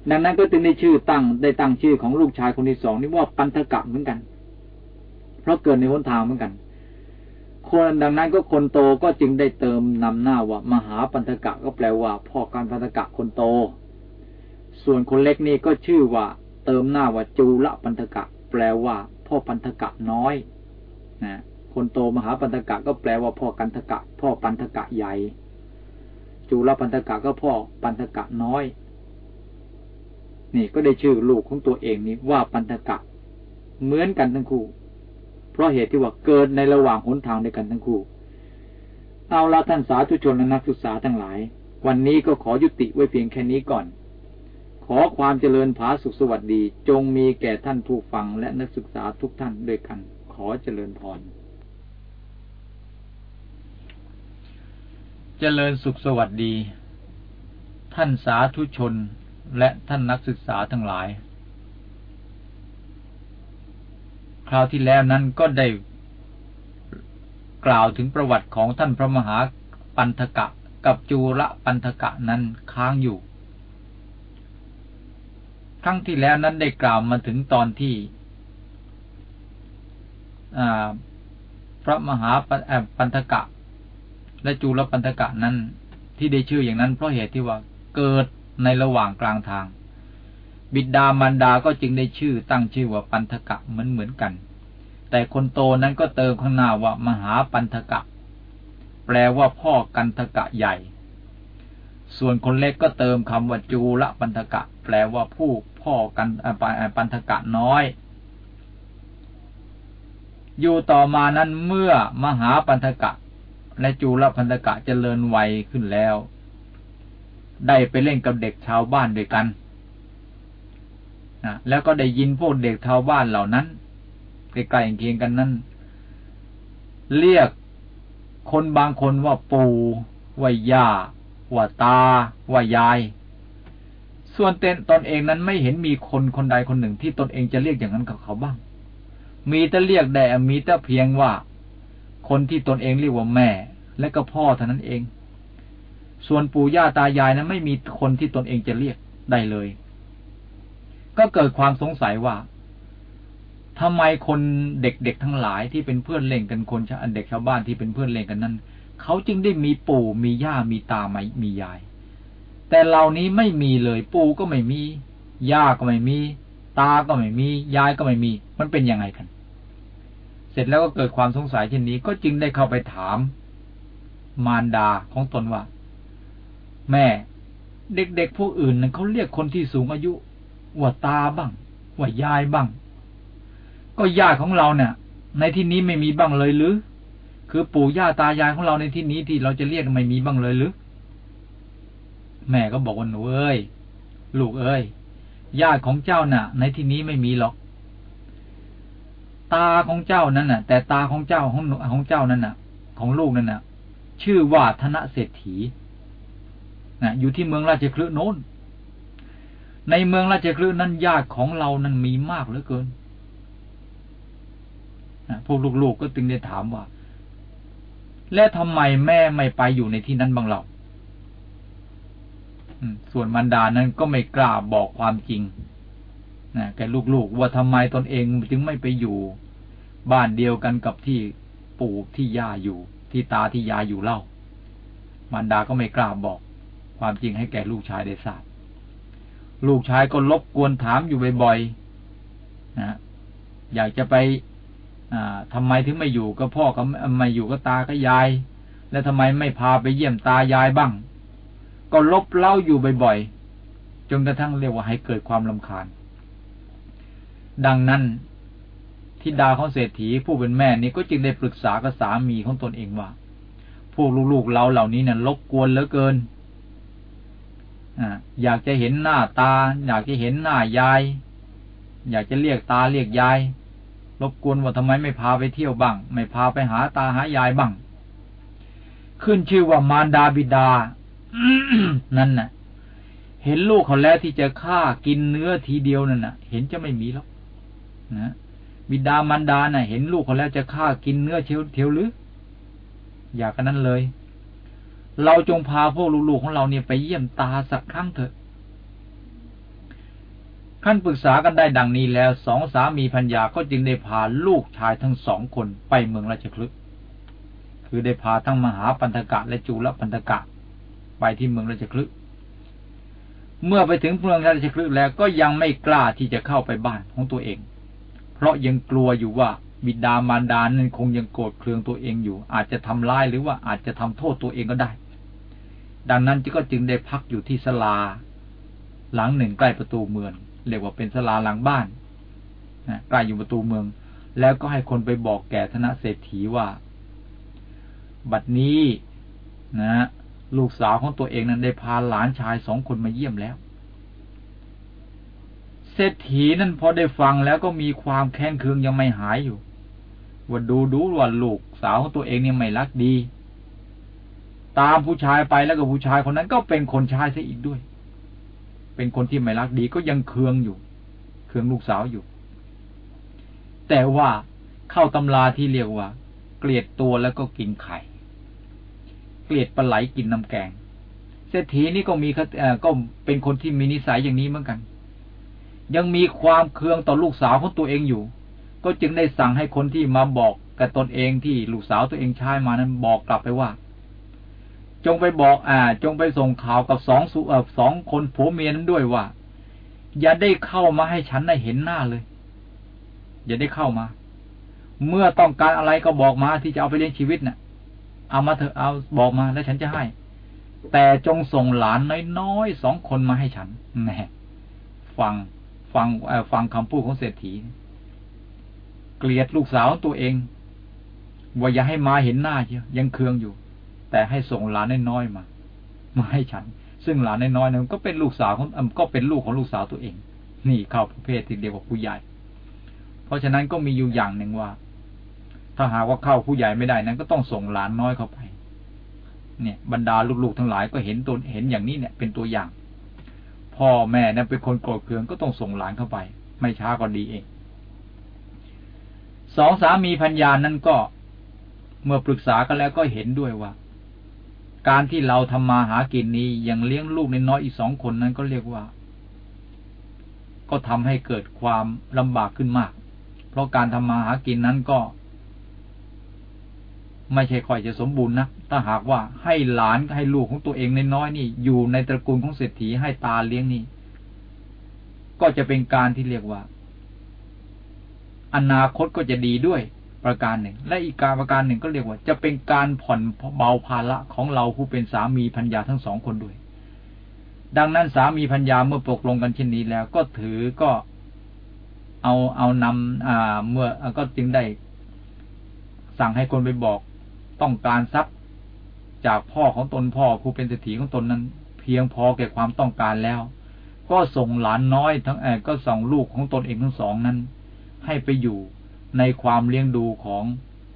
ดังนั้นก็จึงได้ชื่อตั้งได้ตั้งชื่อของลูกชายคนที่สองนี่ว่าปันธกะเหมือนกัน เพราะเกิดในหนทางเหมือนกัน คนดังนั้นก็คนโตก็จึงได้เติมนำหน้าว่ามหาปันธกะก็แปลว่าพ่อการปันธกะคนโต ส่วนคนเล็กนี่ก็ชื่อว่า เติมหน้าว่าจูละปันธกะ แปลว่า พ่อปันธกะน้อยนะคนโตมหาปันธกะก็แปลว่าพ่อกันธกะ พ่อปันธกะใหญ่ จูละปันธกะก็พ่อปันธกะน้อย นี่ก็ได้ชื่อลูกของตัวเองนี้ว่าปันธกะ เหมือนกันทั้งคู่ เพราะเหตุที่ว่าเกิดในระหว่างหนทางในกันทั้งคู่ เอาละท่านสาธุชนและนักศึกษาทั้งหลาย วันนี้ก็ขอยุติไว้เพียงแค่นี้ก่อน ขอความเจริญผาสุขสวัสดี จงมีแก่ท่านผู้ฟังและนักศึกษาทุกท่านด้วยกัน ขอเจริญพร เจริญสุขสวัสดี ท่านสาธุชนและท่านนักศึกษาทั้งหลาย ราวที่แล้วนั้นก็ได้กล่าวถึงประวัติของท่านพระมหาปันธกะกับจูระปันธกะนั้นค้างอยู่ ครั้งที่แล้วนั้นได้กล่าวมาถึงตอนที่พระมหาปันธกะ และจูระปันธกะนั้น ที่ได้ชื่ออย่างนั้นเพราะเหตุที่ว่าเกิดในระหว่างกลางทาง บิดามารดาก็จึงได้ชื่อตั้งชื่อว่าปันธกะเหมือนเหมือนกัน แต่คนโตนั้นก็เติมข้างหน้าว่ามหาปันธกะ แปลว่าพ่อกันทกะใหญ่ ส่วนคนเล็กก็เติมคำว่าจูละปันธกะ แปลว่าผู้พ่อกันปันธกะน้อย อยู่ต่อมานั้นเมื่อมหาปันธกะ และจูละปันธกะเจริญวัยขึ้นแล้ว ได้ไปเล่นกับเด็กชาวบ้านด้วยกัน นะแล้วก็ได้ยินพวกเด็กชาวบ้านเหล่านั้นใกล้ๆเคียงกันนั้นเรียกคนบางคนว่าปู่ว่าย่าว่าตา ว่ายาย ส่วนเตนตนเองนั้นไม่เห็นมีคนคนใดคนหนึ่งที่ตนเองจะเรียกอย่างนั้นกับเขาบ้าง มีแต่เรียกแต่มีแต่เพียงว่า คนที่ตนเองเรียกว่าแม่ และก็พ่อเท่านั้นเอง ส่วนปู่ย่าตายายนั้นไม่มีคนที่ตนเองจะเรียกได้เลย ก็เกิดความสงสัยว่าทำไมคนเด็กๆทั้งหลายที่เป็นเพื่อนเล่นกันคนชาเด็กชาวบ้านที่เป็นเพื่อนเล่นกันนั้นเขาจึงได้มีปู่มีย่ามีตาไม่มียาย แต่เหล่านี้ไม่มีเลยปู่ก็ไม่มี ย่าก็ไม่มี ตาก็ไม่มี ยายก็ไม่มี มันเป็นยังไงกัน เสร็จแล้วก็เกิดความสงสัยเช่นนี้ก็จึงได้เข้าไปถาม มารดาของตนว่า แม่เด็กๆผู้อื่นนั้นเขาเรียกคนที่สูงอายุ ว่าตาบ้าง ว่ายายบ้าง ก็ญาติของเราเนี่ย ในที่นี้ไม่มีบ้างเลยหรือ คือปู่ย่าตายายของเราในที่นี้ที่เราจะเรียกไม่มีบ้างเลยหรือ แม่ก็บอกว่าหนูเอ้ย ลูกเอ้ย ญาติของเจ้าน่ะ ในที่นี้ไม่มีหรอก ตาของเจ้านั้นน่ะ แต่ตาของเจ้าของของเจ้านั้นน่ะ ของลูกนั้นน่ะ ชื่อว่าธนเศรษฐีนะอยู่ที่เมืองราชคลึโน้น ในเมืองราชคลึนั้นญาติของเรานั้นมีมากเหลือเกินพวกลูกๆก็จึงได้ถามว่า และทำไมแม่ไม่ไปอยู่ในที่นั้นบ้างเราส่วนมันดานั้นก็ไม่กล้าบอกความจริงนะแกลูกๆว่าทำไมตนเองจึงไม่ไปอยู่ บ้านเดียวกันกับที่ปู่ที่ย่าอยู่ ที่ตาที่ยายอยู่เล่า มันดาก็ไม่กล้าบอก ความจริงให้แก่ลูกชายได้ทราบ ลูกชายก็ลบกวนถามอยู่บ่อยๆนะอยากจะไปทำไมถึงไม่อยู่ก็พ่อก็ไม่อยู่ก็ตาก็ยาย แล้วทำไมไม่พาไปเยี่ยมตายายบ้าง ก็ลบเล่าอยู่บ่อยๆจนกระทั่งเรียกว่าให้เกิดความลำคาญ ดังนั้นทิดาของเศรษฐีผู้เป็นแม่นี้ก็จึงได้ปรึกษากับสามีของตนเองว่า พวกลูกๆเราเหล่านี้นะ่ะลบกวนเหลือเกิน อยากจะเห็นหน้าตา อยากจะเห็นหน้ายาย อยากจะเรียกตาเรียกยาย รบกวนว่าทำไมไม่พาไปเที่ยวบ้าง ไม่พาไปหาตาหายายบ้าง ขึ้นชื่อว่ามารดาบิดา นั่นน่ะ เห็นลูกเขาแล้วที่จะฆ่ากินเนื้อทีเดียวนั่นน่ะ เห็นจะไม่มีแล้วนะบิดามารดาน่ะ เห็นลูกเขาแล้วจะฆ่ากินเนื้อเทียวเทียวหรืออยากกันนั้นเลย เราจงพาพวกลูกๆของเราเนี่ยไปเยี่ยมตาสักครั้งเถอะขั้นปรึกษากันได้ดังนี้แล้วสองสามีพัญญาก็จึงได้พาลูกชายทั้งสองคนไปเมืองราชคลึกคือได้พาทั้งมหาปันธกะและจูลปันธกะ ไปที่เมืองราชคลึกเมื่อไปถึงเมืองราชคลึกแล้วก็ยังไม่กล้าที่จะเข้าไปบ้านของตัวเอง เพราะยังกลัวอยู่ว่าบิดามารดานั้นคงยังโกรธเคืองตัวเองอยู่ อาจจะทำร้ายหรือว่าอาจจะทำโทษตัวเองก็ได้ ดังนั้นก็จึงได้พักอยู่ที่สลา หลังหนึ่งใกล้ประตูเมืองเรียกว่าเป็นสลาหลังบ้านนะใกล้อยู่ประตูเมือง แล้วก็ให้คนไปบอกแก่ธนเศรษฐีว่า บัดนี้นะ ลูกสาวของตัวเองนั้นได้พาหลานชายสองคนมาเยี่ยมแล้ว เศรษฐีนั่นพอได้ฟังแล้วก็มีความแค้นเคืองยังไม่หายอยู่ว่าดูดูว่าลูกสาวของตัวเองเนี่ยไม่รักดี ตามผู้ชายไปแล้วก็ผู้ชายคนนั้นก็เป็นคนชายซะอีกด้วย เป็นคนที่ไม่รักดีก็ยังเคืองอยู่ เคืองลูกสาวอยู่ แต่ว่าเข้าตำราที่เรียกว่า เกลียดตัวแล้วก็กินไข่ เกลียดปลาไหลกินน้ำแกงเศรษฐีนี่ก็มีก็เป็นคนที่มีนิสัยอย่างนี้เหมือนกัน ยังมีความเคืองต่อลูกสาวของตัวเองอยู่ ก็จึงได้สั่งให้คนที่มาบอกกับตนเองที่ลูกสาวตัวเองใช้มานั้นบอกกลับไปว่า จงไปบอกอ่า จงไปส่งข่าวกับสองสุสองคนผัวเมียนั้นด้วยว่า อย่าได้เข้ามาให้ฉันได้เห็นหน้าเลย อย่าได้เข้ามา เมื่อต้องการอะไรก็บอกมาที่จะเอาไปเลี้ยงชีวิตนะ่ะ เอามาเถอะเอาบอกมาแล้วฉันจะให้ แต่จงส่งหลานน้อยๆสองคนมาให้ฉันแน่ฟังฟังฟังคำพูดของเศรษฐี เกลียดลูกสาวตัวเอง ว่าอย่าให้มาเห็นหน้าเชียวยังเคืองอยู่ แต่ให้ส่งหลานน้อยๆมา มาให้ฉัน ซึ่งหลานน้อยๆนั้นก็เป็นลูกสาวของก็เป็นลูกของลูกสาวตัวเอง นี่เข้าประเภทที่เดียวกับผู้ใหญ่ เพราะฉะนั้นก็มีอยู่อย่างหนึ่งว่า ถ้าหากว่าเข้าผู้ใหญ่ไม่ได้นั้น ก็ต้องส่งหลานน้อยเข้าไป เนี่ย บรรดาลูกๆทั้งหลายก็เห็นตัวเห็นอย่างนี้เนี่ยเป็นตัวอย่าง พ่อแม่นั้นเป็นคนโกรธเคืองก็ต้องส่งหลานเข้าไป ไม่ช้าก็ดีเองสองสามีพัญญานั้นก็เมื่อปรึกษากันแล้วก็เห็นด้วยว่า การที่เราทำมาหากินนี้ยังเลี้ยงลูกในน้อยอีกสองคนนั้นก็เรียกว่า ก็ทำให้เกิดความลำบากขึ้นมาก เพราะการทำมาหากินนั้นก็ ไม่ใช่ค่อยจะสมบูรณ์นะถ้าหากว่าให้หลานให้ลูกของตัวเองในน้อยนี่ อยู่ในตระกูลของเศรษฐีให้ตาเลี้ยงนี่ ก็จะเป็นการที่เรียกว่า อนาคตก็จะดีด้วย ประการหนึ่ง และอีกการประการหนึ่งก็เรียกว่า จะเป็นการผ่อนเบาภาระของเราผู้เป็นสามีพัญญาทั้งสองคนด้วย ดังนั้นสามีพัญญาเมื่อปกลงกันเช่นนี้แล้ว ก็ถือก็เอาเอานำอ่า เมื่อก็จึงได้ สั่งให้คนไปบอกต้องการทรัพย์จากพ่อของตนพ่อผู้เป็นเศรษฐีของตนนั้น เพียงพอแก่ความต้องการแล้ว ก็ส่งหลานน้อยทั้งแอบก็ส่งลูกของตนเองทั้งสองนั้น ให้ไปอยู่ ในความเลี้ยงดูของ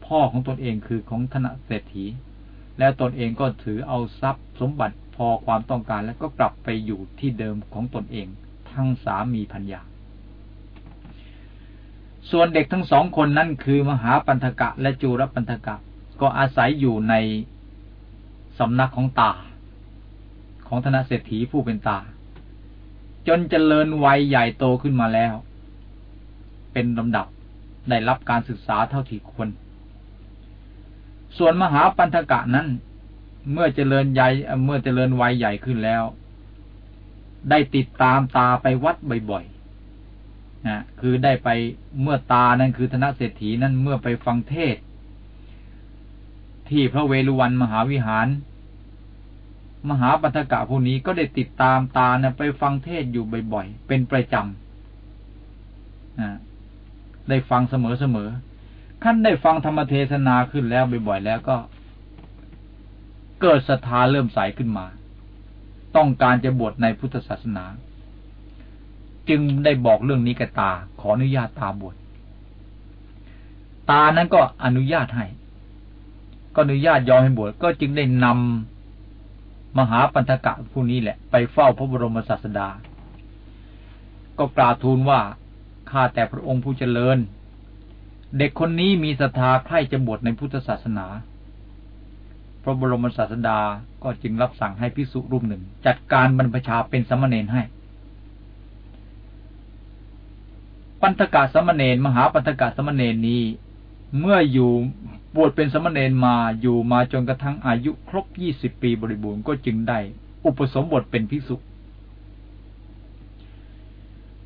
พ่อของตนเองคือของธนเศรษฐี แล้วตนเองก็ถือเอาทรัพย์สมบัติพอความต้องการแล้วก็กลับไปอยู่ที่เดิมของตนเอง ทั้งสามีพัญญาส่วนเด็กทั้งสองคนนั้นคือมหาปันธกะและจูรปันธกะ ก็อาศัยอยู่ในสำนักของตา ของธนเศรษฐีผู้เป็นตา จนเจริญวัยใหญ่โตขึ้นมาแล้ว เป็นลำดับ ได้รับการศึกษาเท่าที่ควร ส่วนมหาปันธกะนั้น เมื่อเจริญใหญ่เมื่อเจริญวัยใหญ่ขึ้นแล้ว ได้ติดตามตาไปวัดบ่อยๆนะคือได้ไปเมื่อตานั้นคือธนเศรษฐีนั้นเมื่อไปฟังเทศ ที่พระเวฬุวันมหาวิหาร มหาปัทกะผู้นี้ก็ได้ติดตามตานี่ยไปฟังเทศอยู่บ่อยๆเป็นประจำ ได้ฟังเสมอๆขั้นได้ฟังธรรมเทศนาขึ้นแล้วบ่อยๆแล้วก็ เกิดศรัทธาเริ่มใสขึ้นมา ต้องการจะบวชในพุทธศาสนา จึงได้บอกเรื่องนี้กับตา ขออนุญาตตาบวชตานั้นก็อนุญาตให้ ก็อนุญาตยอมให้บวชก็จึงได้นำมหาปันธกะผู้นี้แหละ ไปเฝ้าพระบรมศาสดา ก็กราบทูลว่า ข้าแต่พระองค์ผู้เจริญ เด็กคนนี้มีศรัทธาใคร่จะบวชในพุทธศาสนา พระบรมศาสดาก็จึงรับสั่งให้พิสุรูปหนึ่ง จัดการบรรพชาเป็นสมณเณรให้ ปันธกะสมณเณรมหาปันธกะสมณเณรนี้ เมื่ออยู่บวชเป็นสมณเณรมาอยู่มาจนกระทั่งอายุครบยี่สิบปีบริบูรณ์ก็จึงได้ อุปสมบทเป็นภิกษุ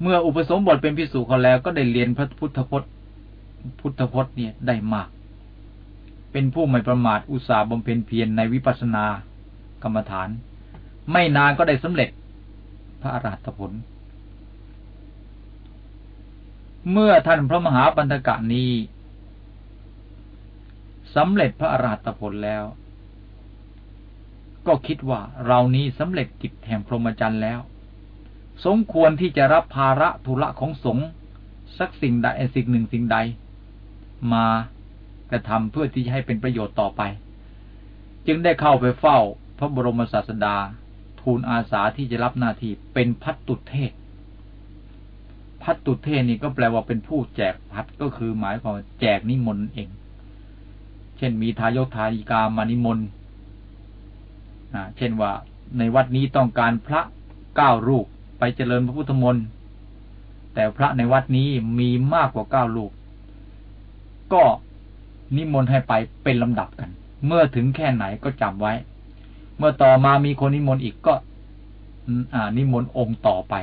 เมื่ออุปสมบทเป็นภิกษุเขาแล้วก็ได้เรียนพระพุทธพจน์ พุทธพจน์เนี่ยได้มาก เป็นผู้ไม่ประมาทอุตสาห์บำเพ็ญเพียรในวิปัสสนากรรมฐาน ไม่นานก็ได้สำเร็จพระอรหัตผล เมื่อท่านพระมหาปัญกะนี้สำเร็จพระอรหัตผลแล้ว ก็คิดว่าเรานี้สำเร็จกิจแห่งพรหมจรรย์แล้ว สมควรที่จะรับภาระธุระของสงฆ์สักสิ่งใดสิ่งหนึ่งสิ่งใด มากระทำเพื่อที่จะให้เป็นประโยชน์ต่อไป จึงได้เข้าไปเฝ้าพระบรมศาสดา ทูลอาสาที่จะรับหน้าที่เป็นพัตตุเทศ พัดตุเทศนี่ก็แปลว่าเป็นผู้แจกพัดก็คือหมายความแจกนิมนต์เอง เช่นมีทายกทายิกามานิมนต์เช่นว่าในวัดนี้ต้องการพระเก้ารูป ไปเจริญพระพุทธมนต์ แต่พระในวัดนี้มีมากกว่าเก้ารูปก็นิมนต์ให้ไปเป็นลำดับกัน เมื่อถึงแค่ไหนก็จำไว้ เมื่อต่อมามีคนนิมนต์อีกก็นิมนต์องค์ต่อไป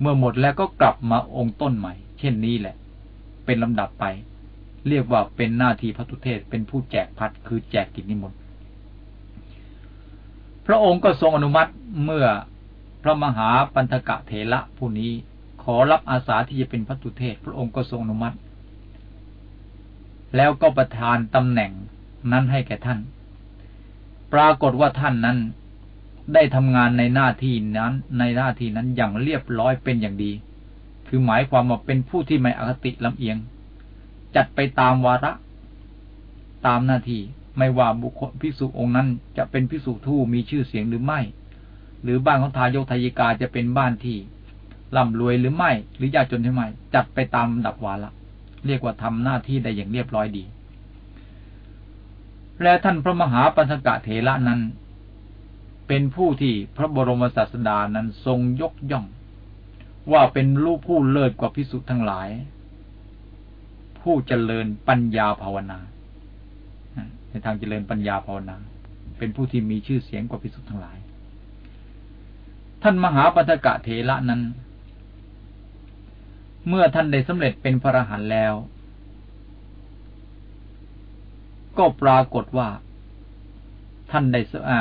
เมื่อหมดแล้วก็กลับมาองค์ต้นใหม่ เช่นนี้แหละ เป็นลำดับไป เรียกว่าเป็นหน้าที่พระตุเทศเป็นผู้แจกพัดคือแจกกิจนิมนต์พระองค์ก็ทรงอนุมัติเมื่อ พระมหาปันธกะเถระผู้นี้ขอรับอาสาที่จะเป็นพระตุเทศพระองค์ก็ทรงอนุมัติ แล้วก็ประทานตำแหน่งนั้นให้แก่ท่าน ปรากฏว่าท่านนั้นได้ทำงานในหน้าที่นั้น ในหน้าที่นั้นอย่างเรียบร้อยเป็นอย่างดี คือหมายความว่าเป็นผู้ที่ไม่อคติลำเอียง จัดไปตามวาระ ตามหน้าที่ไม่ว่าบุคคลภิกษุองค์นั้นจะเป็นภิกษุทู่มีชื่อเสียงหรือไม่ หรือบ้านของทายกทายิกาจะเป็นบ้านที่ร่ำรวยหรือไม่ หรือยากจนหรือไม่ จัดไปตามดับวาระเรียกว่าทำหน้าที่ได้อย่างเรียบร้อยดี และท่านพระมหาปัญกะเถระนั้น เป็นผู้ที่พระบรมศาสดานั้นทรงยกย่อง ว่าเป็นลูกผู้เลิศกว่าพิสุทั้งหลาย ผู้เจริญปัญญาภาวนาในทางเจริญปัญญาภาวนา เป็นผู้ที่มีชื่อเสียงกว่าพิสุทธ์ทั้งหลาย ท่านมหาปัตกะเถระนั้น เมื่อท่านได้สำเร็จเป็นพระอรหันต์แล้ว ก็ปรากฏว่า ท่านได้อ่า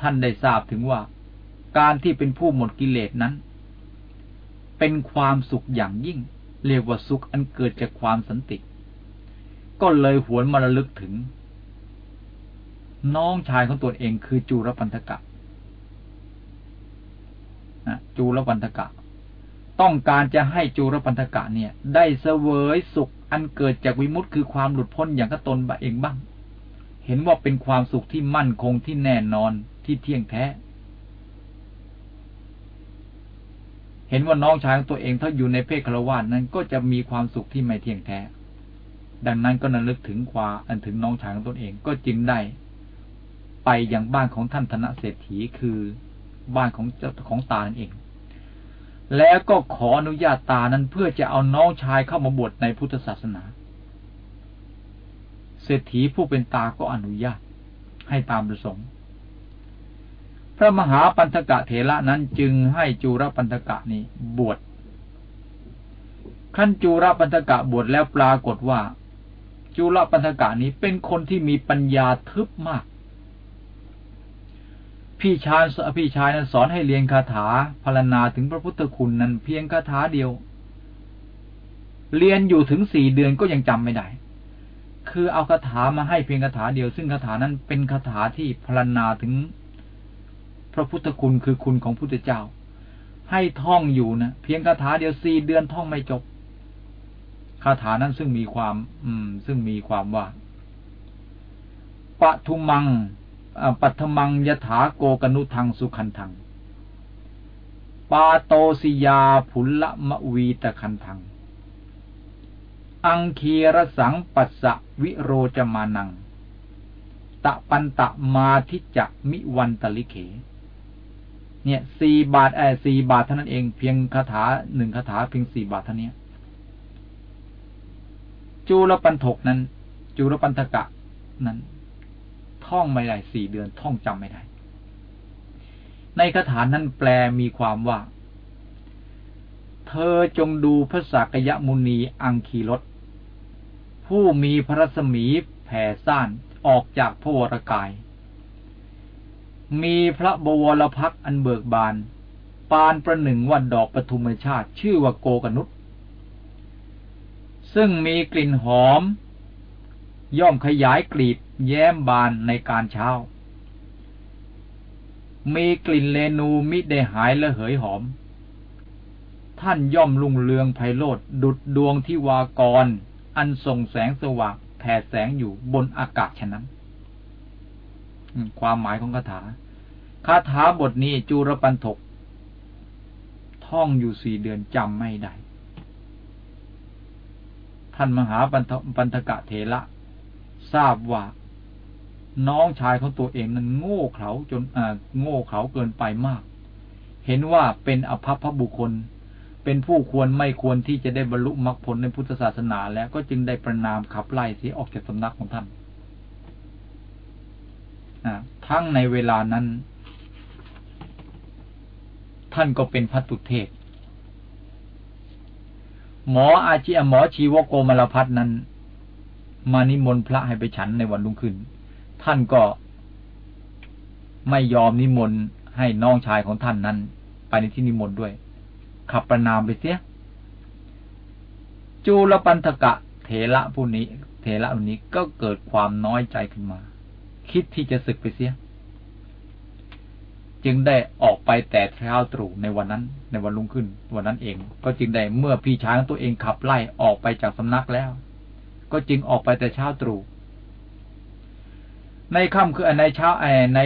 ท่านได้ทราบถึงว่า การที่เป็นผู้หมดกิเลสนั้น เป็นความสุขอย่างยิ่ง เรียกว่าสุขอันเกิดจากความสันติ ก็เลยหวนมาระลึกถึง น้องชายของตัวเองคือจูรปันธกะ จูรปันธกะ ต้องการจะให้จูรปันธกะเนี่ย ได้เสวยสุขอันเกิดจากวิมุตต์คือความหลุดพ้นอย่างกตนบะเองบ้าง เห็นว่าเป็นความสุขที่มั่นคงที่แน่นอนที่เที่ยงแท้ เห็นว่าน้องชายของตัวเองถ้าอยู่ในเพศคารวะนั้นก็จะมีความสุขที่ไม่เที่ยงแท้ ดังนั้นก็นำลึกถึงควาอันถึงน้องชายของตนเองก็จึงได้ ไปยังบ้านของท่านธนเศรษฐีคือ บ้านของเจ้าของตานั่นเอง แล้วก็ขออนุญาตตานั้นเพื่อจะเอาน้องชายเข้ามาบวชในพุทธศาสนา เศรษฐีผู้เป็นตาก็อนุญาตให้ตามประสงค์ พระมหาปันธกะเถระนั้นจึงให้จูรปันธกะนี้บวชขั้นจูรปันธกะบวชแล้วปรากฏว่า จูรปันธกะนี้เป็นคนที่มีปัญญาทึบมาก พี่ชายพี่ชายนั้นสอนให้เรียนคาถาพารณนาถึงพระพุทธคุณนั้นเพียงคาถาเดียว เรียนอยู่ถึงสี่เดือนก็ยังจำไม่ได้ คือเอาคาถามาให้เพียงคาถาเดียว ซึ่งคาถานั้นเป็นคาถาที่พารณนาถึง พระพุทธคุณคือคุณของพุทธเจ้า ให้ท่องอยู่นะเพียงคาถาเดียวสี่เดือนท่องไม่จบคาถานั้นซึ่งมีความ อืม ซึ่งมีความว่าปะทุมัง ปัทมังยถาโกกนุทังสุขันทัง ปาโตสิยาผุลละมะวีตะคันทัง อังคีรสังปัสสะวิโรจมานัง ตะปันตะมาทิจักมิวันตลิเข เนี่ยสี่บาทแอสี่บาทเท่านั้นเองเพียงคาถาหนึ่งคาถาเพียงสี่บาทเท่านี้จูรปันถกนั้น จูรปันทกะนั้น ท่องไม่ได้สี่เดือนท่องจำไม่ได้ ในคาถานั้นแปลมีความว่า เธอจงดูพระสักยมุนีอังคีรสผู้มีพระสมีแผ่ซ่านออกจากพระวรกาย มีพระบวรพักอันเบิกบาน ปานประหนึ่งวันดอกปทุมชาติ ชื่อว่าโกกนุษซึ่งมีกลิ่นหอม ย่อมขยายกลีบแย้มบานในการเช้า มีกลิ่นเลนูมิได้หายและเหยหอม ท่านย่อมลุงเลืองไพโรดดุดดวงที่วากร อันส่งแสงสว่างแผ่แสงอยู่บนอากาศฉะนั้น ความหมายของคาถา คาถาบทนี้จูรปันถก ท่องอยู่สี่เดือนจำไม่ได้ ท่านมหาปันธกะเถระ ทราบว่า น้องชายของตัวเองนั้นโง่เขลาจนโง่เขลาเกินไปมาก เห็นว่าเป็นอภัพพบุคคล เป็นผู้ควรไม่ควรที่จะได้บรรลุมรรคผลในพุทธศาสนาแล้วก็จึงได้ประนามขับไล่เสียออกจากสำนักของท่านทั้งในเวลานั้น ท่านก็เป็นพัตุเทศ หมออาชีหมอชีวโกมลพัฒนั้น มานิมนต์พระให้ไปฉันในวันรุ่งขึ้น ท่านก็ไม่ยอมนิมนต์ให้น้องชายของท่านนั้น ไปในที่นิมนต์ด้วย ขับประนามไปเสีย จูลปันธกะเถระผู้นี้ เถระผู้นี้ก็เกิดความน้อยใจขึ้นมา คิดที่จะศึกไปเสีย จึงได้ออกไปแต่เช้าตรู่ในวันนั้น ในวันรุ่งขึ้น วันนั้นเอง ก็จึงได้เมื่อพี่ชายของตัวเองขับไล่ออกไปจากสำนักแล้ว ก็จึงออกไปแต่เช้าตรู่ในค่ำคือในเช้าแอใน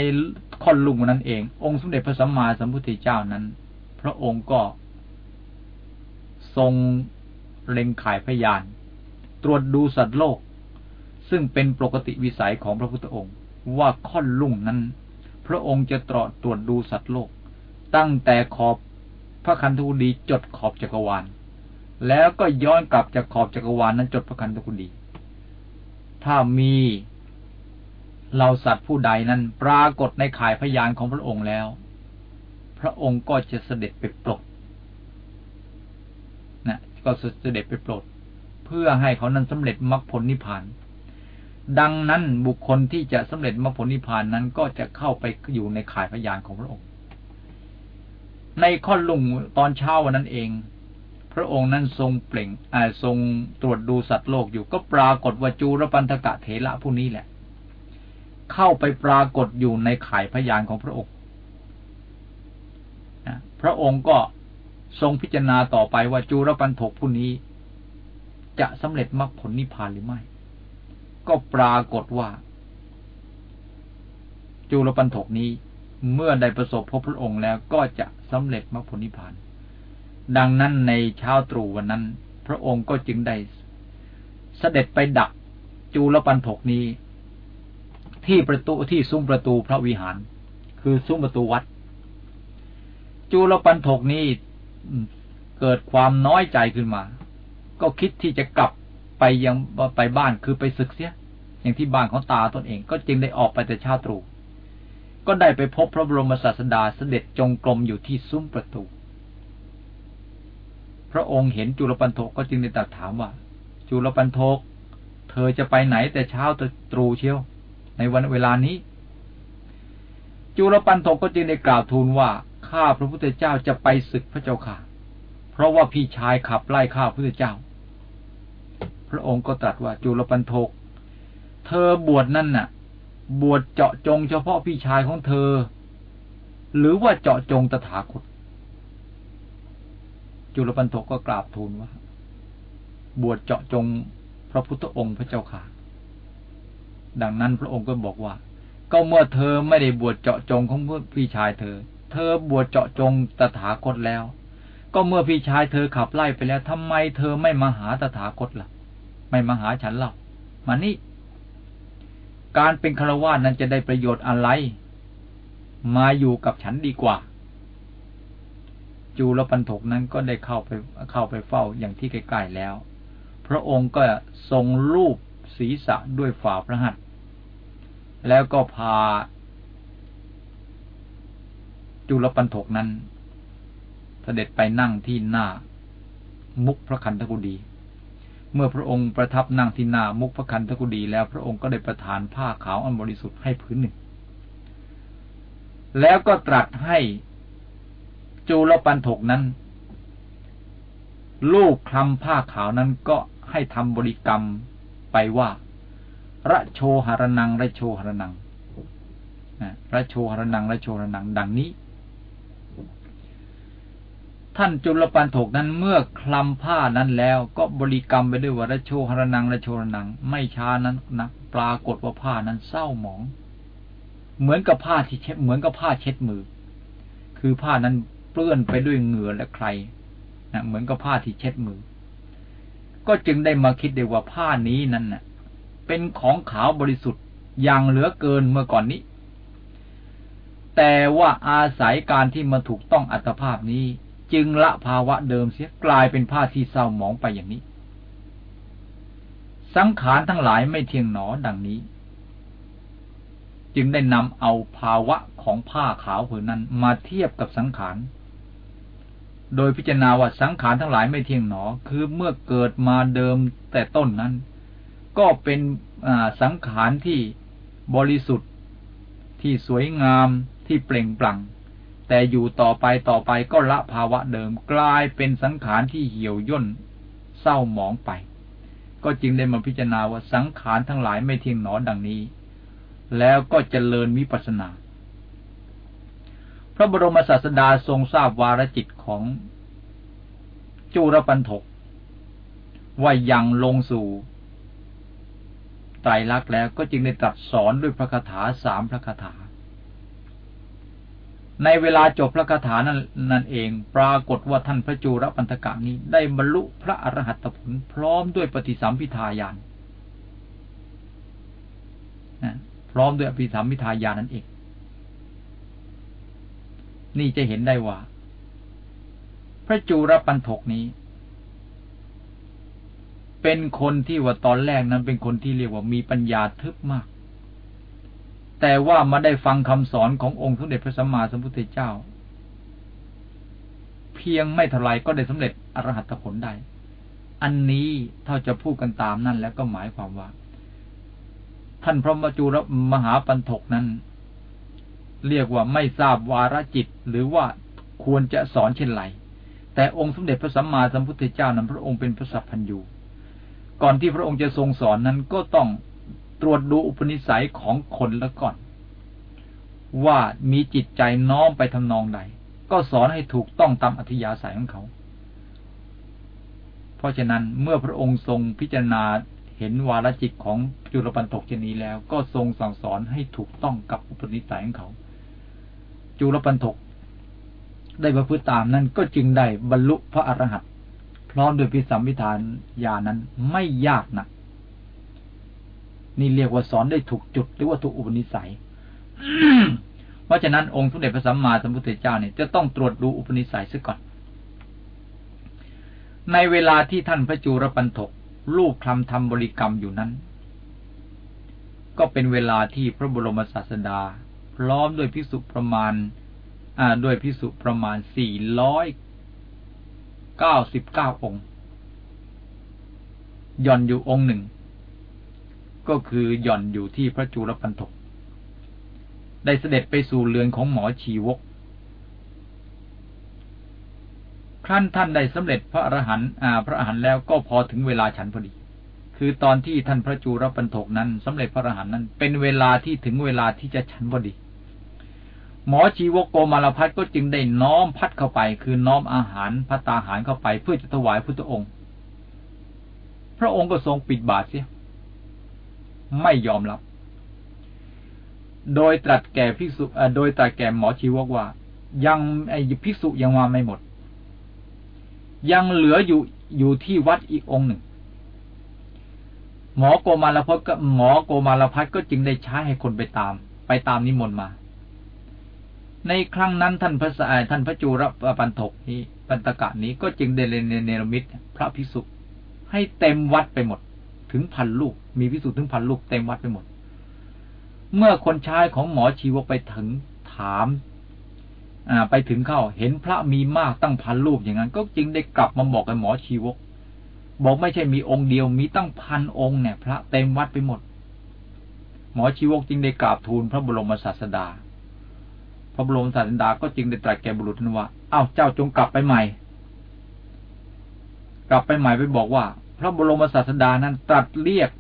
ค่อนลุงวันนั้นเอง องค์สมเด็จพระสัมมาสัมพุทธเจ้านั้น พระองค์ก็ ทรงเล็งขายพยาน ตรวจดูสัตว์โลก ซึ่งเป็นปกติวิสัยของพระพุทธองค์ ว่าค่อนลุ่งนั้น พระองค์จะตรวจตรวจดูสัตว์โลก ตั้งแต่ขอบพระคันธกุฎีจดขอบจักรวาล แล้วก็ย้อนกลับจากขอบจักรวาลนั้นจดพระคันธกุฎีถ้ามีเราสัตว์ผู้ใดนั้นปรากฏในข่ายพยานของพระองค์แล้ว พระองค์ก็จะเสด็จไปโปรดนะก็เสด็จไปโปรด เพื่อให้เขานั้นสำเร็จมรรคผลนิพพาน ดังนั้นบุคคลที่จะสำเร็จมรรคผลนิพพานนั้นก็จะเข้าไปอยู่ในข่ายพยานของพระองค์ ในข้อลุงตอนเช้าวันนั้นเอง พระองค์นั้นทรงเปล่งทรงตรวจดูสัตว์โลกอยู่ ก็ปรากฏว่าจูรปันธกะเถระผู้นี้แหละ เข้าไปปรากฏอยู่ในข่ายพยานของพระองค์พระองค์ก็ทรงพิจารณาต่อไปว่าจูรปันถกผู้นี้ จะสำเร็จมรรคผลนิพพานหรือไม่ ก็ปรากฏว่าจุลปันถกนี้เมื่อได้ประสบพบพระองค์แล้วก็จะสำเร็จมรรคผลนิพพาน ดังนั้นในเช้าตรู่วันนั้น พระองค์ก็จึงได้ เสด็จไปดักจูลปันถกนี้ ที่ประตูที่ซุ้มประตูพระวิหาร คือซุ้มประตูวัด จูลปันถกนี้เกิดความน้อยใจขึ้นมา ก็คิดที่จะกลับไปยังไปบ้านคือไปศึกเสีย อย่างที่บ้านของตาตนเอง ก็จึงได้ออกไปแต่ชาตรู่ก็ได้ไปพบพระบรมศาสดาเสด็จจงกรมอยู่ที่ซุ้มประตู พระองค์เห็นจุลปันโทก็จึงได้ตรัสถามว่า จุลปันโทเธอจะไปไหนแต่เช้าตรู่เชียว ในวันเวลานี้ จุลปันโทก็จึงได้กล่าวทูลว่าข้าพระพุทธเจ้าจะไปศึกพระเจ้าค่ะ เพราะว่าพี่ชายขับไล่ข้าพระพุทธเจ้า พระองค์ก็ตรัสว่าจุลปันโทกเธอบวชนั่นน่ะ บวชเจาะจงเฉพาะพี่ชายของเธอ หรือว่าเจาะจงตถาคต จุลปันโทกก็กราบทูลว่า บวชเจาะจงพระพุทธองค์พระเจ้าค่ะ ดังนั้นพระองค์ก็บอกว่า ก็เมื่อเธอไม่ได้บวชเจาะจงของพี่ชายเธอ เธอบวชเจาะจงตถาคตแล้ว ก็เมื่อพี่ชายเธอขับไล่ไปแล้วทำไมเธอไม่มาหาตถาคตละ่ะ ไม่มาหาฉันเล่ามานี่ การเป็นฆราวาสนั้นจะได้ประโยชน์อะไร มาอยู่กับฉันดีกว่า จูลปันถกนั้นก็ได้เข้าไปเข้าไปเฝ้าอย่างที่ใกล้ๆแล้ว พระองค์ก็ทรงรูปศีรษะด้วยฝ่าพระหัตถ์แล้วก็พา จุลปันถกนั้น เสด็จไปนั่งที่หน้า มุกพระคันธกุฎีเมื่อพระองค์ประทับนั่งที่หน้ามุกพระคันธกุฎีแล้วพระองค์ก็ได้ประทานผ้าขาวอันบริสุทธิ์ให้พื้นหนึ่ง แล้วก็ตรัสให้ จูลปันถกนั้น ลูกคลำผ้าขาวนั้นก็ให้ทำบริกรรมไปว่าระโชหรนังระโชหรนังระโชหรนังระโชหรนัง ดังนี้ ท่านจุลปันถกนั้นเมื่อคลำผ้านั้นแล้ว ก็บริกรรมไปด้วยว่าระโชหรนังระโชหรนัง ไม่ช้านั้นนะปรากฏว่าผ้านั้นเศร้าหมอง เหมือนกับผ้าที่เช็ดเหมือนกับผ้าเช็ดมือ คือผ้านั้น เปื้อนไปด้วยเหงื่อและใครนะเหมือนกับผ้าที่เช็ดมือ ก็จึงได้มาคิดได้ว่าผ้านี้นั้นน่ะ เป็นของขาวบริสุทธิ์อย่างเหลือเกินเมื่อก่อนนี้ แต่ว่าอาศัยการที่มาถูกต้องอัตภาพนี้ จึงละภาวะเดิมเสียกลายเป็นผ้าที่เศร้าหมองไปอย่างนี้ สังขารทั้งหลายไม่เที่ยงหนอดังนี้ จึงได้นำเอาภาวะของผ้าขาวผืนนั้นมาเทียบกับสังขาร โดยพิจารณาว่าสังขารทั้งหลายไม่เที่ยงหนอ คือเมื่อเกิดมาเดิมแต่ต้นนั้น ก็เป็นสังขารที่บริสุทธิ์ ที่สวยงามที่เปล่งปลั่ง แต่อยู่ต่อไปต่อไปก็ละภาวะเดิมกลายเป็นสังขารที่เหี่ยวย่นเศร้าหมองไป ก็จึงได้มาพิจารณาว่าสังขารทั้งหลายไม่เที่ยงหนอดังนี้ แล้วก็เจริญวิปัสสนา ระบรมศาสดาทรงทราบวาระจิตของจุรปันถก ว่ายังลงสู่ไตรลักษณ์แล้วก็จึงได้ตรัสสอนด้วยพระคาถาสามพระคาถา ในเวลาจบพระคาถานั้นนั่นเองปรากฏว่าท่านพระจูรปันธกะนี้ได้บรรลุพระอรหัตผลพร้อมด้วยปฏิสัมพิทายานพร้อมด้วยอภิสัมพิทายานนั่นเอง นี่จะเห็นได้ว่า พระจูรปันถกนี้ เป็นคนที่ว่าตอนแรกนั้นเป็นคนที่เรียกว่ามีปัญญาทึบมาก แต่ว่ามาได้ฟังคำสอนขององค์สมเด็จพระสัมมาสัมพุทธเจ้า เพียงไม่เท่าไรก็ได้สำเร็จอรหัตผลได้ อันนี้เท่าจะพูดกันตามนั่นแล้วก็หมายความว่า ท่านพระมจูรมหาปันถกนั้น เรียกว่าไม่ทราบวาระจิต หรือว่าควรจะสอนเช่นไร แต่องค์สมเด็จพระสัมมาสัมพุทธเจ้านั้นพระองค์เป็นพระสัพพัญญูก่อนที่พระองค์จะทรงสอนนั้นก็ต้องตรวจดูอุปนิสัยของคนละก่อน ว่ามีจิตใจน้อมไปทำนองใด ก็สอนให้ถูกต้องตามอัธยาศัยของเขา เพราะฉะนั้นเมื่อพระองค์ทรงพิจารณาเห็นวาระจิตของจุลปันถกเช่นนี้แล้ว ก็ทรงสั่งสอนให้ถูกต้องกับอุปนิสัยของเขา จุลปันถก ได้ประพฤติตามนั้นก็จึงได้บรรลุพระอรหันต์พร้อมด้วยพิสัมพิธานญานั้นไม่ยากนะนี่เรียกว่าสอนได้ถูกจุดหรือว่าถูกอุปนิสัย เพราะฉะนั้นองค์สมเด็จพระสัมมาสัมพุทธเจ้าเนี่ยจะต้องตรวจดูอุปนิสัยซะก่อน ในเวลาที่ท่านพระจูรปันถกลูกคลำทำบริกรรมอยู่นั้น ก็เป็นเวลาที่พระบรมศาสดา พร้อมด้วยพิสุประมาณอ่าด้วยพิสุประมาณสี่ร้อยเก้าสิบเก้าองค์ย่อนอยู่องค์หนึ่ง ก็คือย่อนอยู่ที่พระจุลปันถกได้เสด็จไปสู่เรือนของหมอชีวกครั้นท่านได้สำเร็จพระอรหันต์พระอรหันต์แล้วก็พอถึงเวลาฉันพอดี คือตอนที่ท่านพระจูรปันถกนั้นสำเร็จพระอรหันต์นั้น เป็นเวลาที่ถึงเวลาที่จะฉันพอดี หมอชีวกโกมารพัฒก็จึงได้น้อมพัดเข้าไป คือน้อมอาหารพระตาหารเข้าไป เพื่อจะถวายพุทธองค์ พระองค์ก็ทรงปิดบาทเสีย ไม่ยอมรับ โดยตรัสแก่ภิกษุโดยตรัสแก่หมอชีวกว่า ยังไอภิกษุยังมาไม่หมด ยังเหลืออยู่อยู่ที่วัดอีกองค์หนึ่ง หมอโกมารพัฒก็หมอโกมารพัฒก็จึงได้ใช้ให้คนไปตาม ไปตามนิมนต์มา ในครั้งนั้นท่านพระสายท่านพระจูรปันถกนี้ปันตกะนี้ก็จึงได้เนเนรมิตพระภิกษุให้เต็มวัดไปหมด ถึงพันลูก มีภิกษุถึงพันลูกเต็มวัดไปหมด เมื่อคนชายของหมอชีวกไปถึงถามอ่าไปถึงเข้าเห็นพระมีมากตั้งพันรูปอย่างนั้น ก็จึงได้กลับมาบอกกับหมอชีวก บอกไม่ใช่มีองค์เดียวมีตั้งพันองค์เนี่ย พระเต็มวัดไปหมด หมอชีวกจึงได้กราบทูลพระบรมศาสดา ระบรมศาสดาก็จึงได้ตรัสแก่บุรุษนั้นว่า อ้าวเจ้าจงกลับไปใหม่ กลับไปใหม่ไปบอกว่า พระบรมศาสดานั้นตรัสเรียก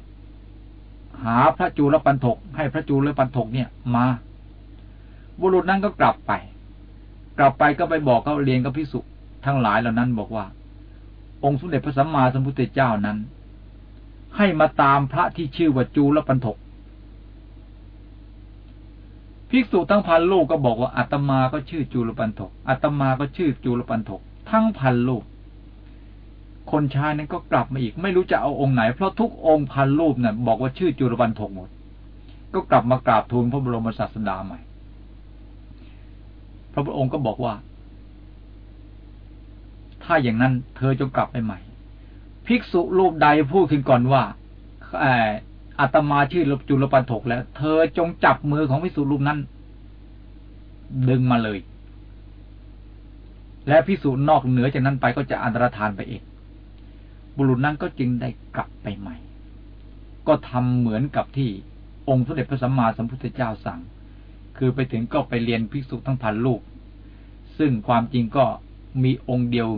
หาพระจูลปันถก ให้พระจูลปันถกเนี่ย มา บุรุษนั้นก็กลับไป กลับไปก็ไปบอกเขาเรียนกับพิสุทั้งหลายเหล่านั้นบอกว่า องค์สมเด็จพระสัมมาสัมพุทธเจ้านั้น ให้มาตามพระที่ชื่อว่าจูลปันถก ภิกษุทั้งพันลูกก็บอกว่าอาตมาก็ชื่อจูลปันถกอาตมาก็ชื่อจูลปันถก ทั้งพันลูก คนชายนั้นก็กลับมาอีก ไม่รู้จะเอาองค์ไหน เพราะทุกองค์พันรูปเนี่ยบอกว่าชื่อจุลวันถกหมด ก็กลับมากราบทูลพระบรมศาสดาใหม่ พระพุทธองค์ก็บอกว่า ถ้าอย่างนั้น เธอจงกลับไปใหม่ ภิกษุรูปใดพูดขึ้นก่อนว่า อาตมาชื่อจุลปันถกแล้ว เธอจงจับมือของภิกษุรูปนั้น ดึงมาเลย และภิกษุนอกเหนือจากนั้นไปก็จะอันตรธานไปเองบุรุษนั้นก็จึงได้กลับไปใหม่ ก็ทำเหมือนกับที่องค์สมเด็จพระสัมมาสัมพุทธเจ้าสั่ง คือไปถึงก็ไปเรียนภิกษุทั้งพันรูปซึ่งความจริงก็มีองค์เดียว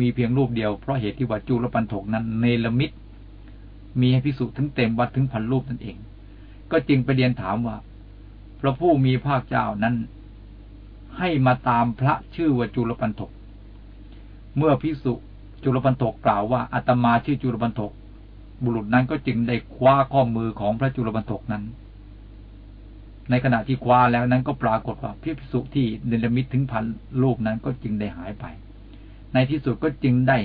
มีเพียงรูปเดียวเพราะเหตุที่ว่าจุลปันถกนั้นเนลมิตร มีให้ภิกษุถึงเต็มวัดถึงพันรูปนั่นเอง ก็จึงไปเรียนถามว่า พระผู้มีภาคเจ้านั้น ให้มาตามพระชื่อว่าจุลปันถก เมื่อภิกษุจุลปันถกกล่าวว่าอาตมาชื่อจุลปันถก บุรุษนั้นก็จึงได้คว้าข้อมือของพระจุลปันถกนั้น ในขณะที่คว้าแล้วนั้นก็ปรากฏว่าพิสุที่เดนมิตถึงพันรูปนั้นก็จึงได้หายไป ในที่สุดก็จึงได้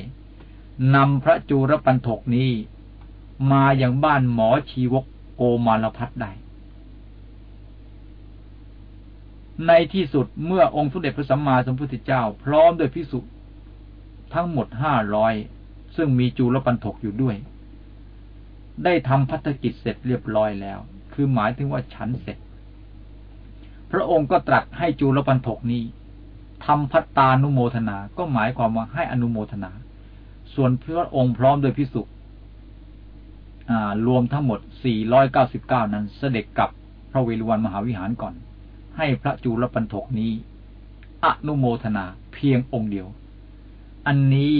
นำพระจุลปันถกนี้ มาอย่างบ้านหมอชีวกโกมารพัฒได้ ในที่สุดเมื่อองค์สมเด็จพระสัมมาสัมพุทธเจ้า พร้อมด้วยพิสุทั้งหมดห้าร้อยซึ่งมีจูลปันถกอยู่ด้วย ได้ทำพัฒกิจเสร็จเรียบร้อยแล้ว คือหมายถึงว่าฉันเสร็จ พระองค์ก็ตรัสให้จูลปันถกนี้ทำพัตตานุโมทนา ก็หมายความว่าให้อนุโมทนา ส่วนพระองค์พร้อมโดยพิสุ รวมทั้งหมด 499 นั้นเสด็จกลับพระเวฬุวันมหาวิหารก่อน ให้พระจูลปันถกนี้อนุโมทนาเพียงองค์เดียว อันนี้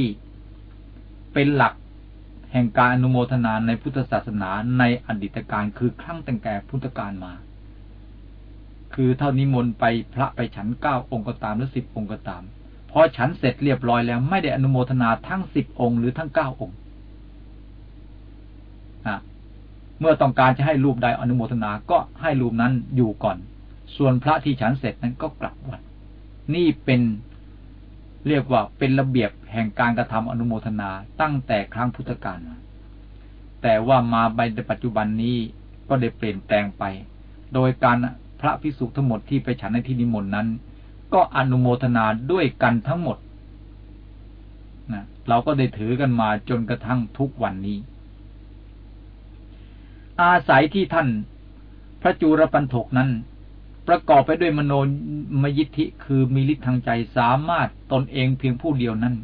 เป็นหลักแห่งการอนุโมทนาในพุทธศาสนาในอดีตการคือครั้งตั้งแต่พุทธกาลมา คือเท่านี้มนไปพระไปฉันเก้าองค์ก็ตามหรือสิบองค์ก็ตามพอฉันเสร็จเรียบร้อยแล้วไม่ได้อนุโมทนาทั้งสิบองค์หรือทั้งเก้าองค์ เมื่อต้องการจะให้รูปใดอนุโมทนาก็ให้รูปนั้นอยู่ก่อน ส่วนพระที่ฉันเสร็จนั้นก็กลับวัดนี่เป็นเรียกว่าเป็นระเบียบแห่งการกระทำอนุโมทนาตั้งแต่ครั้งพุทธกาลแต่ว่ามาในปัจจุบันนี้ก็ได้เปลี่ยนแปลงไป โดยการพระพิสุทั้งหมดที่ไปฉันในที่นิมนต์นั้น ก็อนุโมทนาด้วยกันทั้งหมดนะเราก็ได้ถือกันมาจนกระทั่งทุกวันนี้ อาศัยที่ท่าน พระจูรปันถกนั้น ประกอบไปด้วยมโนมยิทธิคือมีฤทธิ์ทางใจสามารถตนเองเพียงผู้เดียวนั้น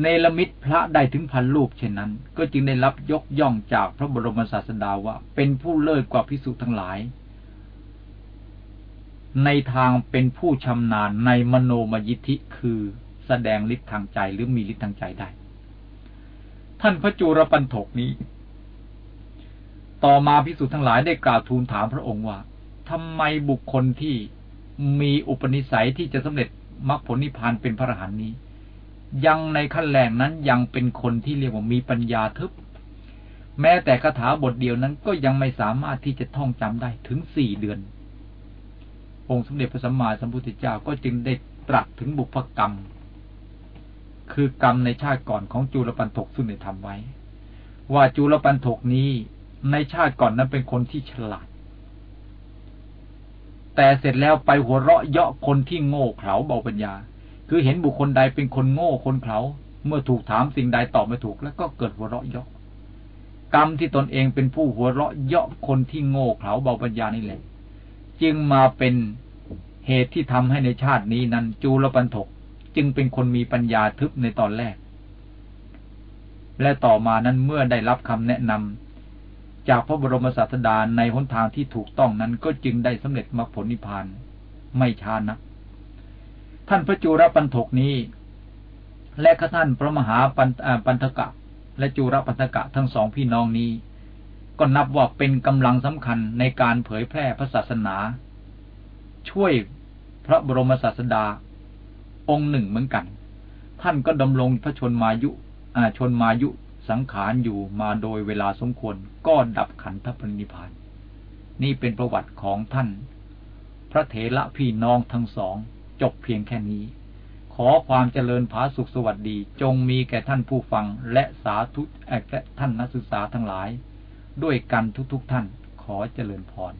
เนลมิตรพระได้ถึงพันรูปเช่นนั้น ก็จึงได้รับยกย่องจากพระบรมศาสดาว่าเป็นผู้เลิศกว่าพิสุทั้งหลาย ในทางเป็นผู้ชำนาญในมโนมยิทธิคือแสดงฤทธิ์ทางใจหรือมีฤทธิ์ทางใจได้ ท่านพระจูรปันถกนี้ ต่อมาพิสุทั้งหลายได้กล่าวทูลถามพระองค์ว่าทำไมบุคคลที่มีอุปนิสัยที่จะสำเร็จมรรคผลนิพพานเป็นพระอรหันต์นี้ ยังในขั้นแรกนั้นยังเป็นคนที่เรียกว่ามีปัญญาทึบ แม้แต่คาถาบทเดียวนั้นก็ยังไม่สามารถที่จะท่องจำได้ถึงสี่เดือน องค์สมเด็จพระสัมมาสัมพุทธเจ้าก็จึงได้ตรัสถึงบุพกรรม คือกรรมในชาติก่อนของจุลปันถกซึ่งได้ทำไว้ ว่าจุลปันถกนี้ในชาติก่อนนั้นเป็นคนที่ฉลาด แต่เสร็จแล้วไปหัวเราะเยาะคนที่โง่เขลาเบาปัญญา คือเห็นบุคคลใดเป็นคนโง่คนเขลาเมื่อถูกถามสิ่งใดตอบไม่ถูก แล้วก็เกิดหัวเราะเยาะกรรมที่ตนเองเป็นผู้หัวเราะเยาะคนที่โง่เขลาเบาปัญญานี่แหละ จึงมาเป็นเหตุที่ทำให้ในชาตินี้นั้น จูลปันถก จึงเป็นคนมีปัญญาทึบในตอนแรก และต่อมานั้นเมื่อได้รับคำแนะนำจากพระบรมศาสดาในหนทางที่ถูกต้องนั้นก็จึงได้สำเร็จมรรคผลนิพพานไม่ช้านะท่านพระจูรปันถกนี้ และข้าท่านพระมหาปันปนธกะ และจูรปันธกะทั้งสองพี่น้องนี้ ก็นับว่าเป็นกำลังสำคัญในการเผยแพร่พระศาสนา ช่วยพระบรมศาสดา องค์หนึ่งเหมือนกัน ท่านก็ดำรงพระชนมายุอาชนมายุสังขารอยู่มาโดยเวลาสมควรก็ดับขันธปรินิพาน นี่เป็นประวัติของท่าน พระเถระพี่น้องทั้งสอง จบเพียงแค่นี้ ขอความเจริญผาสุขสวัสดีจงมีแก่ท่านผู้ฟังและสาธุแก่ท่านนักศึกษาทั้งหลาย ด้วยกันทุกๆทท่านขอเจริญพร